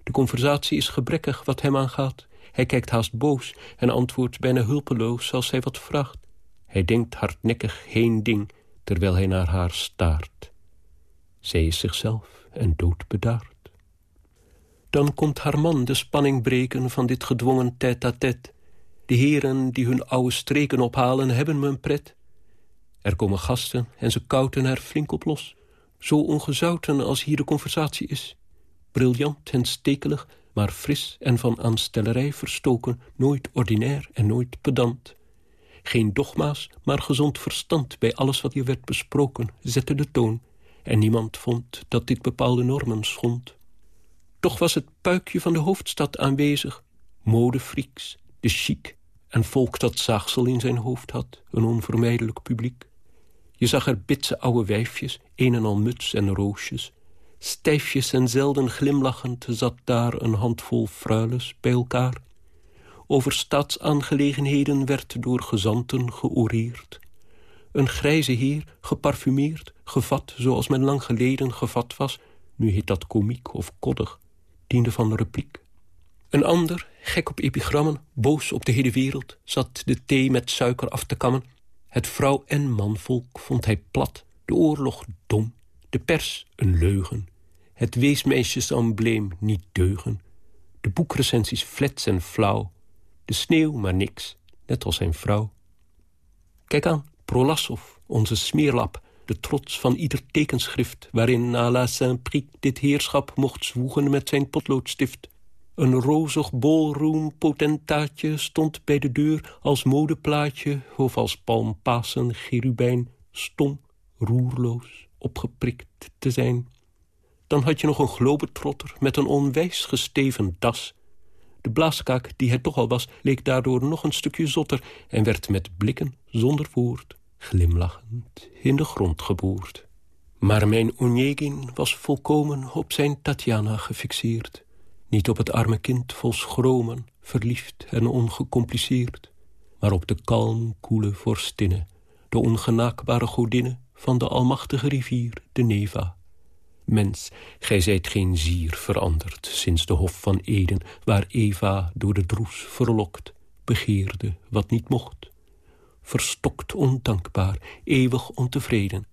De conversatie is gebrekkig wat hem aangaat. Hij kijkt haast boos en antwoordt bijna hulpeloos als zij wat vraagt. Hij denkt hardnekkig geen ding, terwijl hij naar haar staart. Zij is zichzelf en doodbedaard. Dan komt haar man de spanning breken van dit gedwongen tête-à-tête. De heren die hun oude streken ophalen hebben een pret. Er komen gasten en ze kouten er flink op los. Zo ongezouten als hier de conversatie is. Briljant en stekelig, maar fris en van aanstellerij verstoken. Nooit ordinair en nooit pedant. Geen dogma's, maar gezond verstand bij alles wat hier werd besproken, zette de toon. En niemand vond dat dit bepaalde normen schond. Toch was het puikje van de hoofdstad aanwezig. Modefrieks, de chic en volk dat zaagsel in zijn hoofd had. Een onvermijdelijk publiek. Je zag er bitse oude wijfjes, een en al muts en roosjes. Stijfjes en zelden glimlachend zat daar een handvol fruiles bij elkaar. Over staatsaangelegenheden werd door gezanten georeerd. Een grijze heer, geparfumeerd, gevat zoals men lang geleden gevat was... nu heet dat komiek of koddig, diende van repliek. Een ander, gek op epigrammen, boos op de hele wereld... zat de thee met suiker af te kammen. Het vrouw- en manvolk vond hij plat, de oorlog dom... de pers een leugen, het weesmeisjesembleem niet deugen... de boekrecensies flets en flauw, de sneeuw maar niks, net als zijn vrouw. Kijk aan, Prolassov, onze smeerlap, de trots van ieder tekenschrift... waarin à la Saint-Prix dit heerschap mocht zwoegen met zijn potloodstift. Een rozig ballroom potentaatje stond bij de deur als modeplaatje... of als palmpasen cherubijn, stom, roerloos, opgeprikt te zijn. Dan had je nog een globetrotter met een onwijs gesteven das... De blaaskaak, die hij toch al was, leek daardoor nog een stukje zotter... en werd met blikken, zonder woord, glimlachend in de grond geboord. Maar mijn Onegin was volkomen op zijn Tatjana gefixeerd. Niet op het arme kind vol schromen, verliefd en ongecompliceerd... maar op de kalm, koele vorstinne... de ongenaakbare godinne van de almachtige rivier, de Neva... Mens, gij zijt geen zier veranderd sinds de hof van Eden... waar Eva door de droes verlokt, begeerde wat niet mocht verstokt ondankbaar, eeuwig ontevreden.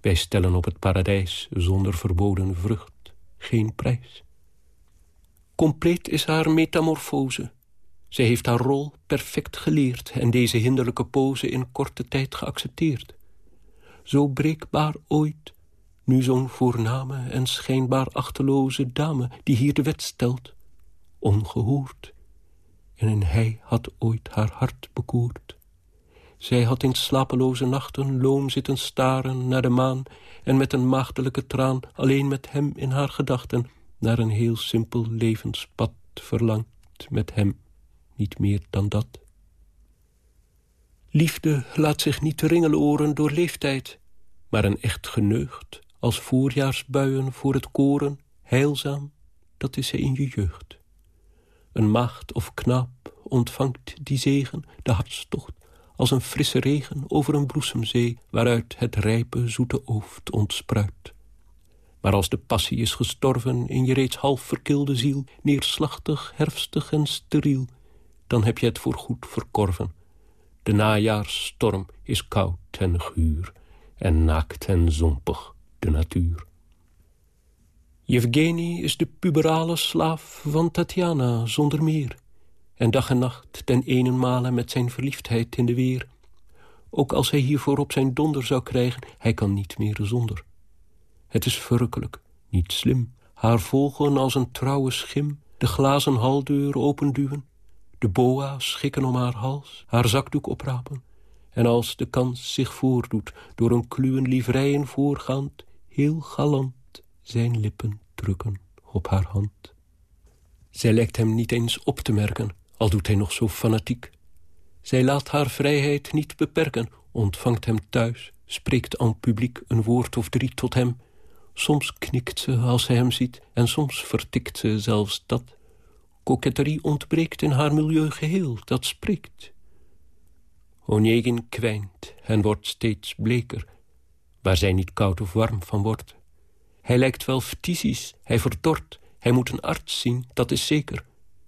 Wij stellen op het paradijs zonder verboden vrucht geen prijs. Compleet is haar metamorfose. Zij heeft haar rol perfect geleerd en deze hinderlijke pose in korte tijd geaccepteerd. Zo breekbaar ooit, nu zo'n voorname en schijnbaar achteloze dame die hier de wet stelt, ongehoord. En hij had ooit haar hart bekoord. Zij had in slapeloze nachten loom zitten staren naar de maan... en met een maagdelijke traan alleen met hem in haar gedachten... naar een heel simpel levenspad verlangt met hem. Niet meer dan dat. Liefde laat zich niet ringeloren door leeftijd... maar een echt geneugd, als voorjaarsbuien voor het koren... heilzaam, dat is zij in je jeugd. Een maagd of knaap ontvangt die zegen, de hartstocht als een frisse regen over een bloesemzee... waaruit het rijpe, zoete ooft ontspruit. Maar als de passie is gestorven in je reeds half verkilde ziel... neerslachtig, herfstig en steriel... dan heb je het voorgoed verkorven. De najaarsstorm is koud en guur... en naakt en zompig de natuur. Yevgeny is de puberale slaaf van Tatjana zonder meer en dag en nacht ten eenenmale met zijn verliefdheid in de weer. Ook als hij hiervoor op zijn donder zou krijgen, hij kan niet meer zonder. Het is verrukkelijk, niet slim, haar volgen als een trouwe schim, de glazen haldeur openduwen, de boa schikken om haar hals, haar zakdoek oprapen, En als de kans zich voordoet, door een kluwen livreien voorgaand... heel galant zijn lippen drukken op haar hand. Zij lijkt hem niet eens op te merken, al doet hij nog zo fanatiek. Zij laat haar vrijheid niet beperken, ontvangt hem thuis... spreekt aan publiek een woord of drie tot hem... Soms knikt ze als ze hem ziet en soms vertikt ze zelfs dat. Koketterie ontbreekt in haar milieu geheel, dat spreekt. Onegin kwijnt en wordt steeds bleker, waar zij niet koud of warm van wordt. Hij lijkt wel ftisisch, hij verdort, hij moet een arts zien, dat is zeker.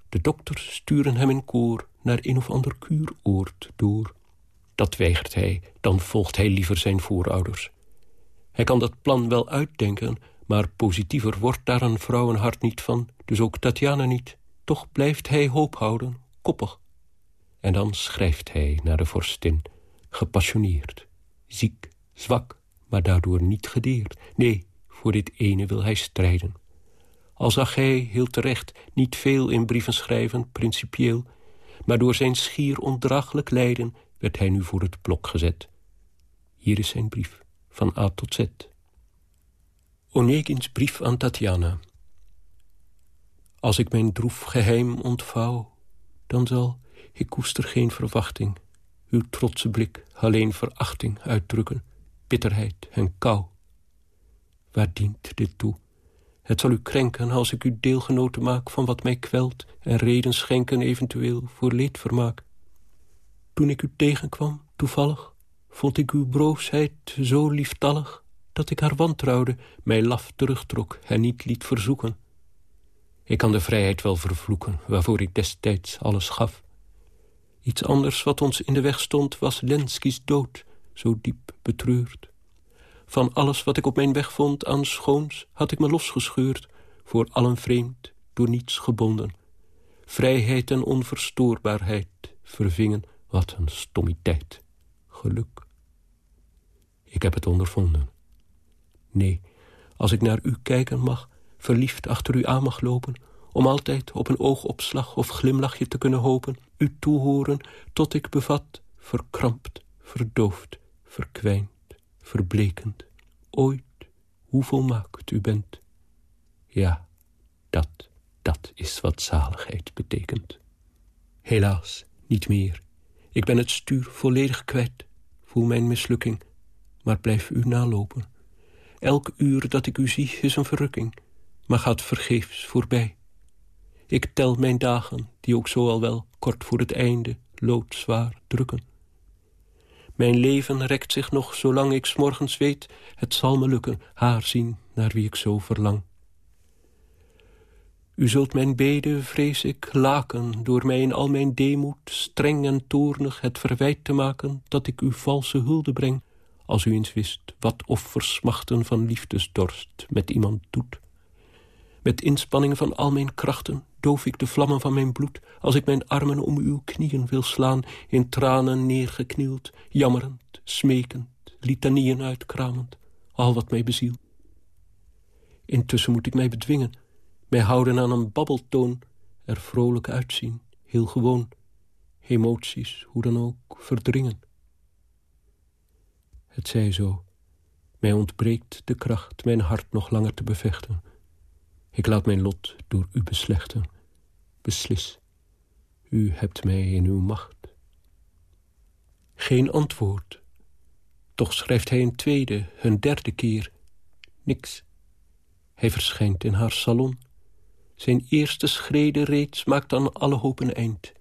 De dokters sturen hem in koor naar een of ander kuuroord door. Dat weigert hij, dan volgt hij liever zijn voorouders. Hij kan dat plan wel uitdenken, maar positiever wordt daar een vrouwenhart niet van, dus ook Tatjana niet. Toch blijft hij hoop houden, koppig. En dan schrijft hij naar de vorstin, gepassioneerd, ziek, zwak, maar daardoor niet gedeerd. Nee, voor dit ene wil hij strijden. Al zag hij, heel terecht, niet veel in brieven schrijven, principieel, maar door zijn schier ondraaglijk lijden werd hij nu voor het blok gezet. Hier is zijn brief van A tot Z. Onegins brief aan Tatjana. Als ik mijn droef geheim ontvouw, dan zal, ik koester geen verwachting, uw trotse blik alleen verachting uitdrukken, bitterheid en kou. Waar dient dit toe? Het zal u krenken als ik u deelgenoten maak van wat mij kwelt en reden schenken eventueel voor leedvermaak. Toen ik u tegenkwam, toevallig, vond ik uw broosheid zo lieftallig... dat ik haar wantrouwde, mij laf terugtrok en niet liet verzoeken. Ik kan de vrijheid wel vervloeken, waarvoor ik destijds alles gaf. Iets anders wat ons in de weg stond was Lenski's dood, zo diep betreurd. Van alles wat ik op mijn weg vond aan schoons had ik me losgescheurd, voor allen vreemd, door niets gebonden. Vrijheid en onverstoorbaarheid vervingen, wat een stommiteit geluk. Ik heb het ondervonden. Nee, als ik naar u kijken mag, verliefd achter u aan mag lopen... om altijd op een oogopslag of glimlachje te kunnen hopen... u toehoren tot ik bevat, verkrampt, verdoofd, verkwijnd, verblekend... ooit, hoe volmaakt u bent. Ja, dat, dat is wat zaligheid betekent. Helaas, niet meer. Ik ben het stuur volledig kwijt voel mijn mislukking, maar blijf u nalopen. Elk uur dat ik u zie is een verrukking, maar gaat vergeefs voorbij. Ik tel mijn dagen, die ook zo al wel kort voor het einde loodzwaar drukken. Mijn leven rekt zich nog zolang ik s morgens weet... het zal me lukken haar zien naar wie ik zo verlang. U zult mijn beden, vrees ik, laken... door mij in al mijn deemoed, streng en toornig... het verwijt te maken dat ik u valse hulde breng... als u eens wist wat offersmachten van liefdesdorst met iemand doet. Met inspanning van al mijn krachten doof ik de vlammen van mijn bloed... als ik mijn armen om uw knieën wil slaan... in tranen neergeknield, jammerend, smekend... litanieën uitkramend, al wat mij bezielt. Intussen moet ik mij bedwingen mij houden aan een babbeltoon, er vrolijk uitzien, heel gewoon. Emoties, hoe dan ook, verdringen. Het zij zo. Mij ontbreekt de kracht mijn hart nog langer te bevechten. Ik laat mijn lot door u beslechten. Beslis. U hebt mij in uw macht. Geen antwoord. Toch schrijft hij een tweede, een derde keer. Niks. Hij verschijnt in haar salon. Zijn eerste schrede reeds maakt aan alle hoop een eind.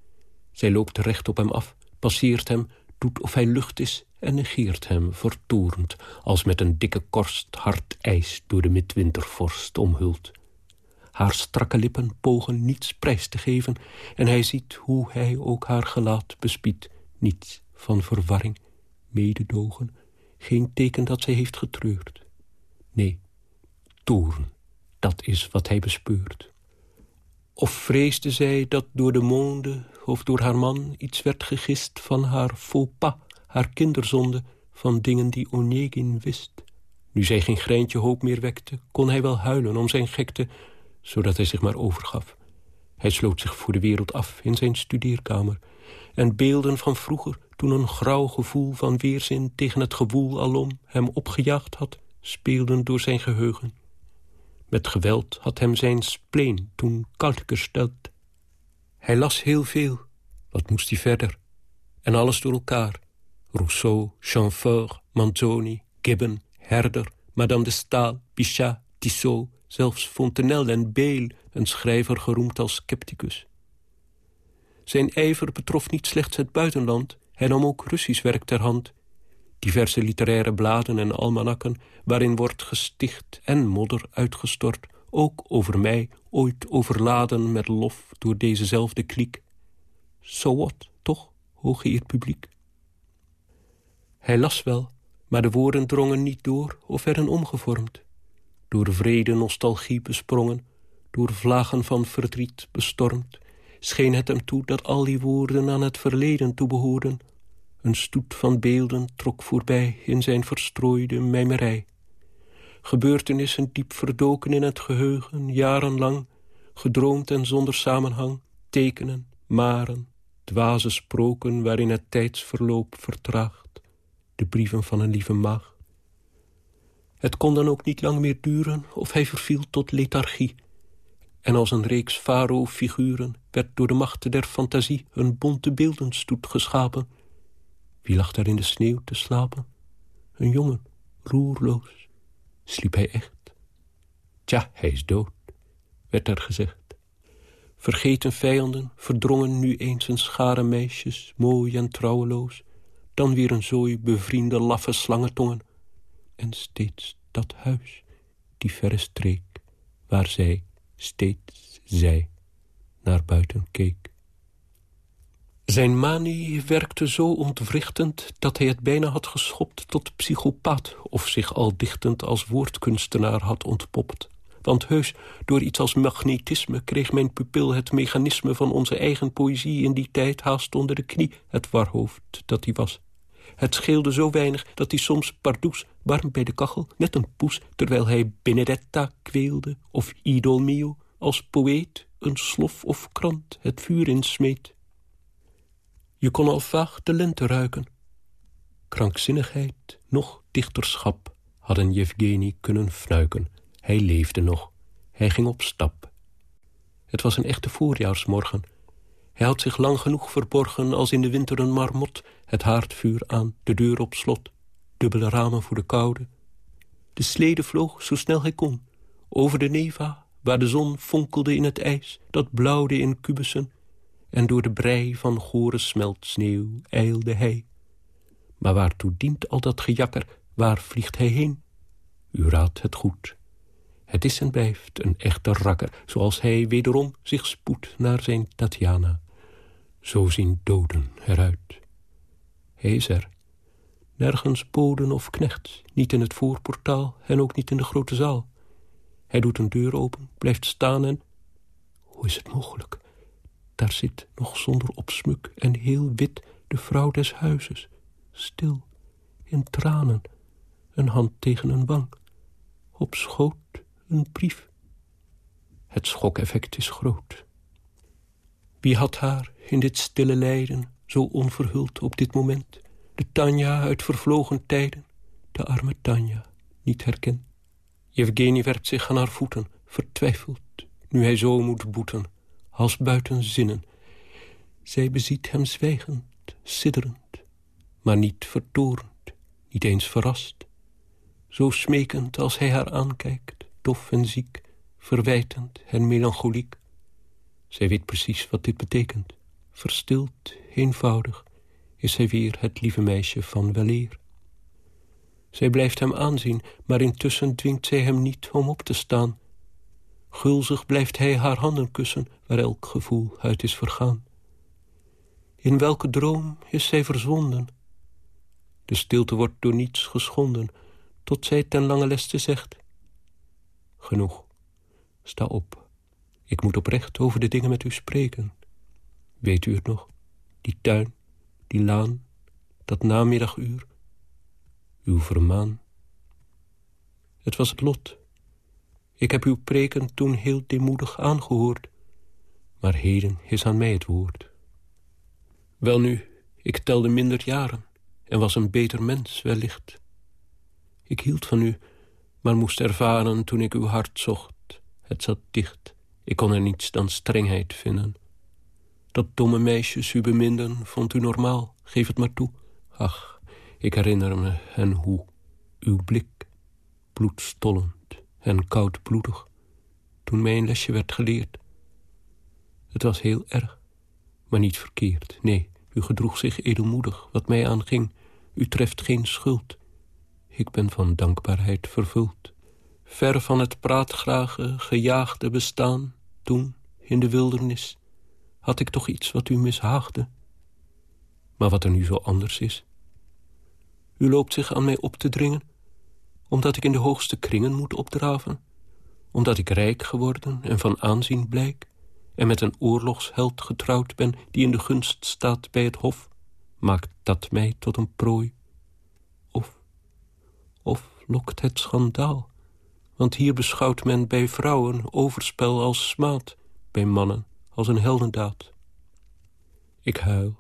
Zij loopt recht op hem af, passeert hem, doet of hij lucht is... en negeert hem, vertoerend, als met een dikke korst hard ijs... door de midwintervorst omhuld. Haar strakke lippen pogen niets prijs te geven... en hij ziet hoe hij ook haar gelaat bespiedt. Niets van verwarring, mededogen, geen teken dat zij heeft getreurd. Nee, toorn, dat is wat hij bespeurt. Of vreesde zij dat door de monde of door haar man iets werd gegist van haar faux pas, haar kinderzonde, van dingen die Onegin wist. Nu zij geen greintje hoop meer wekte, kon hij wel huilen om zijn gekte, zodat hij zich maar overgaf. Hij sloot zich voor de wereld af in zijn studeerkamer, en beelden van vroeger, toen een grauw gevoel van weerzin tegen het gewoel alom hem opgejaagd had, speelden door zijn geheugen. Met geweld had hem zijn spleen toen koud gesteld. Hij las heel veel. Wat moest hij verder? En alles door elkaar. Rousseau, Chamfort, Manzoni, Gibbon, Herder, Madame de Stael, Bichat, Tissot... zelfs Fontenelle en Beel, een schrijver geroemd als scepticus. Zijn ijver betrof niet slechts het buitenland... hij nam ook Russisch werk ter hand. Diverse literaire bladen en almanakken... waarin wordt gesticht en modder uitgestort... ook over mij, ooit overladen met lof door dezezelfde kliek. So what, toch, hooggeëerd publiek? Hij las wel, maar de woorden drongen niet door of werden omgevormd. Door vrede nostalgie besprongen, door vlagen van verdriet bestormd... scheen het hem toe dat al die woorden aan het verleden toebehoorden. Een stoet van beelden trok voorbij in zijn verstrooide mijmerij. Gebeurtenissen diep verdoken in het geheugen, jarenlang... gedroomd en zonder samenhang, tekenen, maren, dwaze sproken... waarin het tijdsverloop vertraagt, de brieven van een lieve maag. Het kon dan ook niet lang meer duren of hij verviel tot lethargie. En als een reeks faro-figuren werd door de machten der fantasie een bonte beeldenstoet geschapen. Wie lag daar in de sneeuw te slapen? Een jongen, roerloos. Sliep hij echt? Tja, hij is dood, werd er gezegd. Vergeten vijanden verdrongen nu eens een schare meisjes, mooi en trouweloos. Dan weer een zooi bevriende laffe slangentongen en steeds dat huis, die verre streek, waar zij steeds zij naar buiten keek. Zijn manie werkte zo ontwrichtend dat hij het bijna had geschopt tot psychopaat... of zich al dichtend als woordkunstenaar had ontpopt. Want heus, door iets als magnetisme kreeg mijn pupil het mechanisme van onze eigen poëzie in die tijd haast onder de knie, het warhoofd dat hij was. Het scheelde zo weinig dat hij soms pardoes warm bij de kachel, net een poes... terwijl hij Benedetta kweelde of Idol mio... als poëet een slof of krant het vuur insmeet. Je kon al vaag de lente ruiken. Krankzinnigheid, nog dichterschap... hadden Yevgeny kunnen fnuiken. Hij leefde nog. Hij ging op stap. Het was een echte voorjaarsmorgen... Hij had zich lang genoeg verborgen als in de winter een marmot... het haardvuur aan, de deur op slot, dubbele ramen voor de koude. De slede vloog zo snel hij kon, over de neva... waar de zon fonkelde in het ijs, dat blauwde in kubussen... en door de brei van gore smeltsneeuw eilde hij. Maar waartoe dient al dat gejakker, waar vliegt hij heen? U raadt het goed. Het is en blijft een echte rakker, zoals hij wederom zich spoedt naar zijn Tatjana. Zo zien doden eruit. Hij is er. Nergens boden of knecht, niet in het voorportaal en ook niet in de grote zaal. Hij doet een deur open, blijft staan en... Hoe is het mogelijk? Daar zit, nog zonder opsmuk en heel wit, de vrouw des huizes. Stil, in tranen, een hand tegen een wang. Op schoot een brief. Het schokeffect is groot. Wie had haar in dit stille lijden, zo onverhuld op dit moment... de Tanja uit vervlogen tijden, de arme Tanja, niet herkend? Yevgeny werpt zich aan haar voeten, vertwijfeld, nu hij zo moet boeten, als buiten zinnen. Zij beziet hem zwijgend, sidderend, maar niet vertorend, niet eens verrast. Zo smekend als hij haar aankijkt, dof en ziek, verwijtend en melancholiek. Zij weet precies wat dit betekent. Verstild, eenvoudig, is zij weer het lieve meisje van weleer. Zij blijft hem aanzien, maar intussen dwingt zij hem niet om op te staan. Gulzig blijft hij haar handen kussen, waar elk gevoel uit is vergaan. In welke droom is zij verzwonden? De stilte wordt door niets geschonden, tot zij ten lange leste zegt... Genoeg, sta op. Ik moet oprecht over de dingen met u spreken. Weet u het nog? Die tuin, die laan, dat namiddaguur. Uw vermaan. Het was het lot. Ik heb uw preken toen heel deemoedig aangehoord. Maar heden is aan mij het woord. Welnu, Ik telde minder jaren en was een beter mens wellicht. Ik hield van u, maar moest ervaren toen ik uw hart zocht. Het zat dicht, ik kon er niets dan strengheid vinden. Dat domme meisjes u beminden, vond u normaal, geef het maar toe. Ach, ik herinner me en hoe. Uw blik, bloedstollend en koudbloedig, toen mij een lesje werd geleerd. Het was heel erg, maar niet verkeerd, nee. U gedroeg zich edelmoedig, wat mij aanging. U treft geen schuld. Ik ben van dankbaarheid vervuld. Ver van het praatgrage, gejaagde bestaan, toen, in de wildernis, had ik toch iets wat u mishaagde. Maar wat er nu zo anders is. U loopt zich aan mij op te dringen, omdat ik in de hoogste kringen moet opdraven, omdat ik rijk geworden en van aanzien blijk, en met een oorlogsheld getrouwd ben... die in de gunst staat bij het hof... maakt dat mij tot een prooi? Of, of lokt het schandaal? Want hier beschouwt men bij vrouwen overspel als smaad... bij mannen als een heldendaad. Ik huil.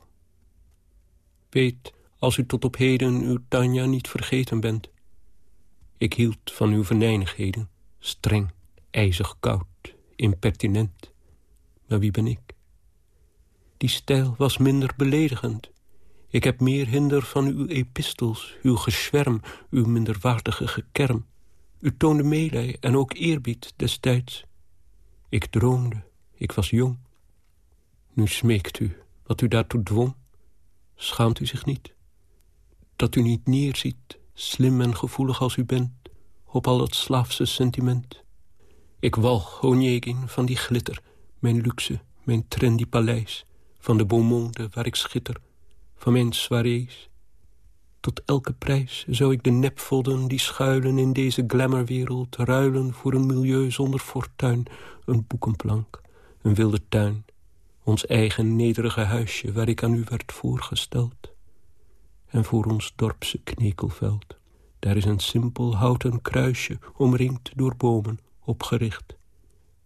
Weet, als u tot op heden uw Tanja niet vergeten bent... ik hield van uw venijnigheden, streng, ijzig koud, impertinent... Maar wie ben ik? Die stijl was minder beledigend. Ik heb meer hinder van uw epistels, uw geschwerm, uw minderwaardige gekerm. U toonde meelij en ook eerbied destijds. Ik droomde, ik was jong. Nu smeekt u, wat u daartoe dwong. Schaamt u zich niet? Dat u niet neerziet, slim en gevoelig als u bent... op al dat slaafse sentiment. Ik walg, Onegin, van die glitter mijn luxe, mijn trendy paleis, van de beaumonde waar ik schitter, van mijn soirées. Tot elke prijs zou ik de nepvodden die schuilen in deze glamourwereld ruilen voor een milieu zonder fortuin, een boekenplank, een wilde tuin, ons eigen nederige huisje waar ik aan u werd voorgesteld. En voor ons dorpse knekelveld, daar is een simpel houten kruisje omringd door bomen opgericht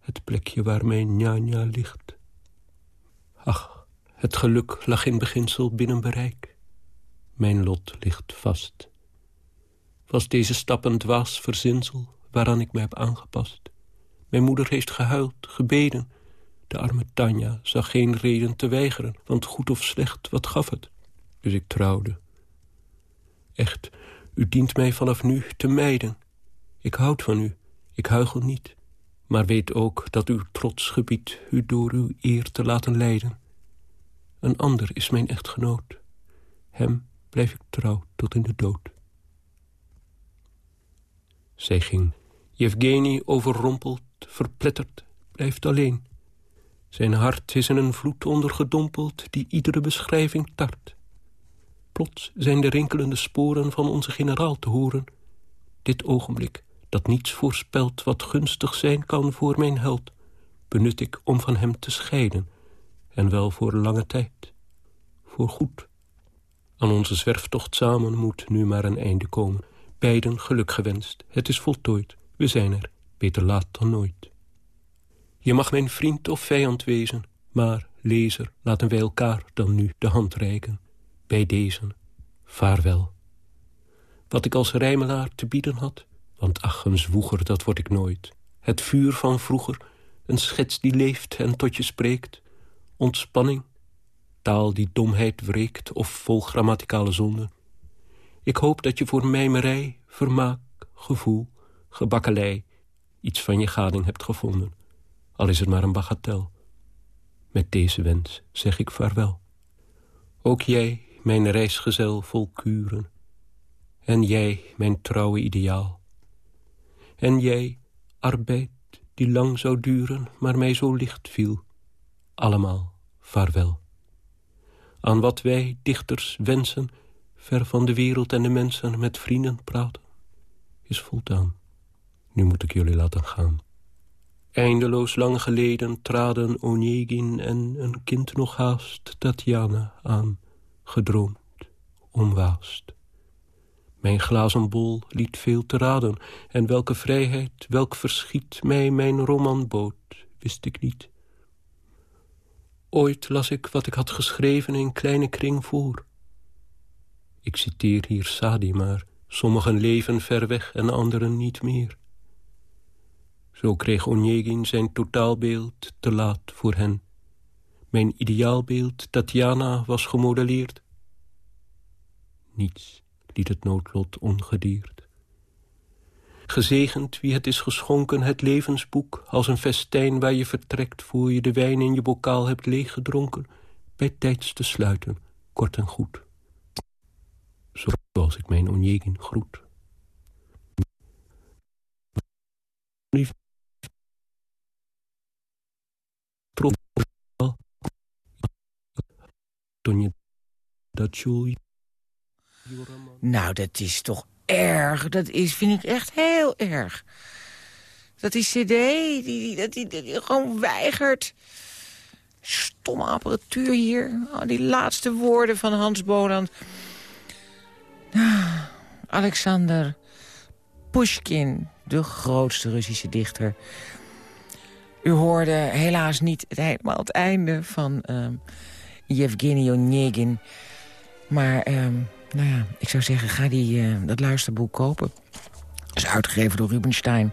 het plekje waar mijn njanja ligt. Ach, het geluk lag in beginsel binnen bereik. Mijn lot ligt vast. Was deze stap een dwaas verzinsel waaraan ik me heb aangepast? Mijn moeder heeft gehuild, gebeden. De arme Tanja zag geen reden te weigeren, want goed of slecht, wat gaf het? Dus ik trouwde. Echt, u dient mij vanaf nu te mijden. Ik houd van u, ik huichel niet. Maar weet ook dat uw trots gebiedt u door uw eer te laten leiden. Een ander is mijn echtgenoot. Hem blijf ik trouw tot in de dood. Zij ging. Yevgeny overrompeld, verpletterd, blijft alleen. Zijn hart is in een vloed ondergedompeld die iedere beschrijving tart. Plots zijn de rinkelende sporen van onze generaal te horen. Dit ogenblik dat niets voorspelt wat gunstig zijn kan voor mijn held, benut ik om van hem te scheiden, en wel voor lange tijd, voor goed. Aan onze zwerftocht samen moet nu maar een einde komen. Beiden geluk gewenst, het is voltooid, we zijn er, beter laat dan nooit. Je mag mijn vriend of vijand wezen, maar, lezer, laten wij elkaar dan nu de hand reiken. Bij deze, vaarwel. Wat ik als rijmelaar te bieden had, want ach, een zwoeger, dat word ik nooit. Het vuur van vroeger, een schets die leeft en tot je spreekt. Ontspanning, taal die domheid wreekt of vol grammaticale zonde. Ik hoop dat je voor mijmerij, vermaak, gevoel, gebakkelei... iets van je gading hebt gevonden, al is het maar een bagatel. Met deze wens zeg ik vaarwel. Ook jij, mijn reisgezel vol kuren... en jij, mijn trouwe ideaal... En jij, arbeid die lang zou duren, maar mij zo licht viel. Allemaal vaarwel. Aan wat wij, dichters, wensen, ver van de wereld en de mensen met vrienden praten, is voldaan. Nu moet ik jullie laten gaan. Eindeloos lang geleden traden Onegin en een kind nog haast Tatjana aan, gedroomd, onwaast. Mijn glazen bol liet veel te raden, en welke vrijheid, welk verschiet mij mijn roman bood, wist ik niet. Ooit las ik wat ik had geschreven in kleine kring voor, Ik citeer hier Sadi, maar sommigen leven ver weg en anderen niet meer. Zo kreeg Onegin zijn totaalbeeld te laat voor hen. Mijn ideaalbeeld, Tatjana, was gemodelleerd. Niets liet het noodlot ongedierd. Gezegend wie het is geschonken, het levensboek... als een festijn waar je vertrekt voor je de wijn in je bokaal hebt leeggedronken... bij tijds te sluiten, kort en goed. Zoals ik mijn Onjegin groet. Lief. Dat Nou, dat is toch erg. Dat is, vind ik echt heel erg. Dat die cd, die, die, dat die, die, gewoon weigert. Stomme apparatuur hier. Die laatste woorden van Hans Boland. Ah, Alexander Pushkin, de grootste Russische dichter. U hoorde helaas niet het, helemaal het einde van uh, Yevgeny Onegin. Maar uh, nou ja, ik zou zeggen, ga die, uh, dat luisterboek kopen. Dat is uitgegeven door Rubenstein.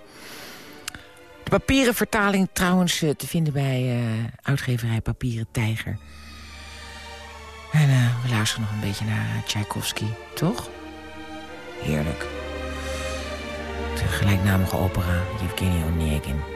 De papieren vertaling trouwens uh, te vinden bij uh, uitgeverij Papieren Tijger. En we luisteren nog een beetje naar Tchaikovsky, toch? Heerlijk. De gelijknamige opera, Yevgeny Onegin.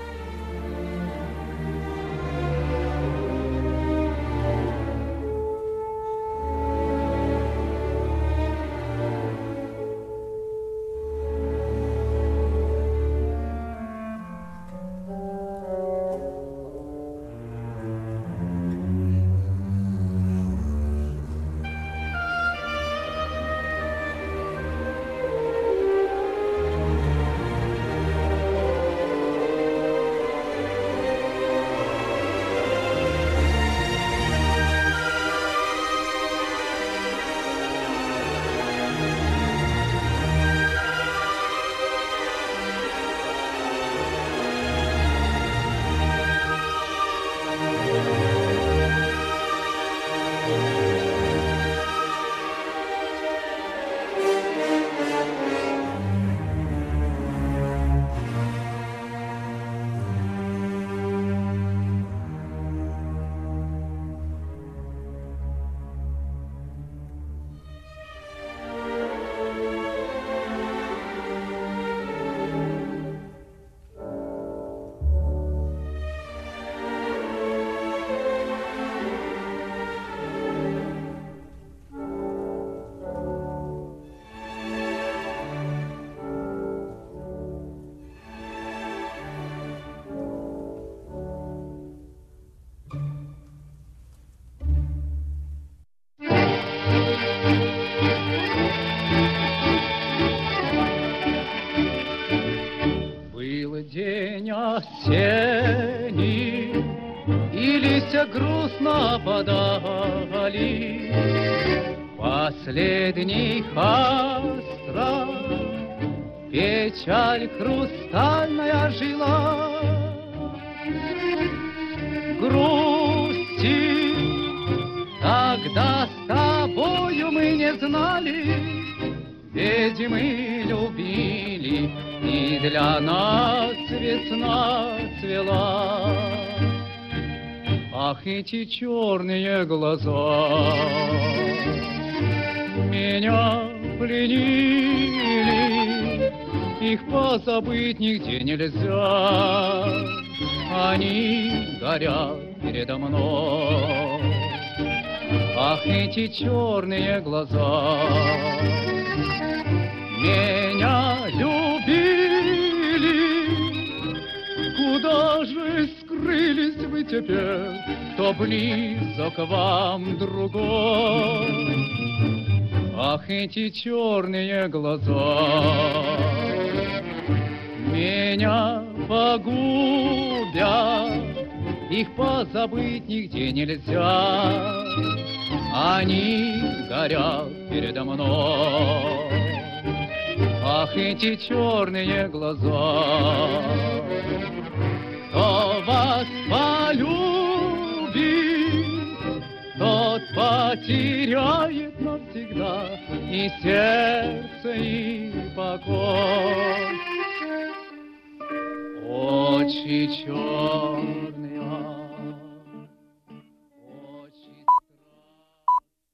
Грустно подали. Последний остров Печаль хрустальная жила. Грусти Тогда с тобою мы не знали Ведь мы любили И для нас весна цвела Ах, эти черные глаза меня пленили, их позабыть нигде нельзя. Они горят передо мной. Ах, эти черные глаза меня любили. Куда же скрылись вы теперь, кто близок вам другой? Ах, эти черные глаза меня погубят, их позабыть нигде нельзя. Они горят передо мной. Ах, эти черные глаза кто вас полюбит, тот потеряет навсегда и сердце, и покой. Очи черные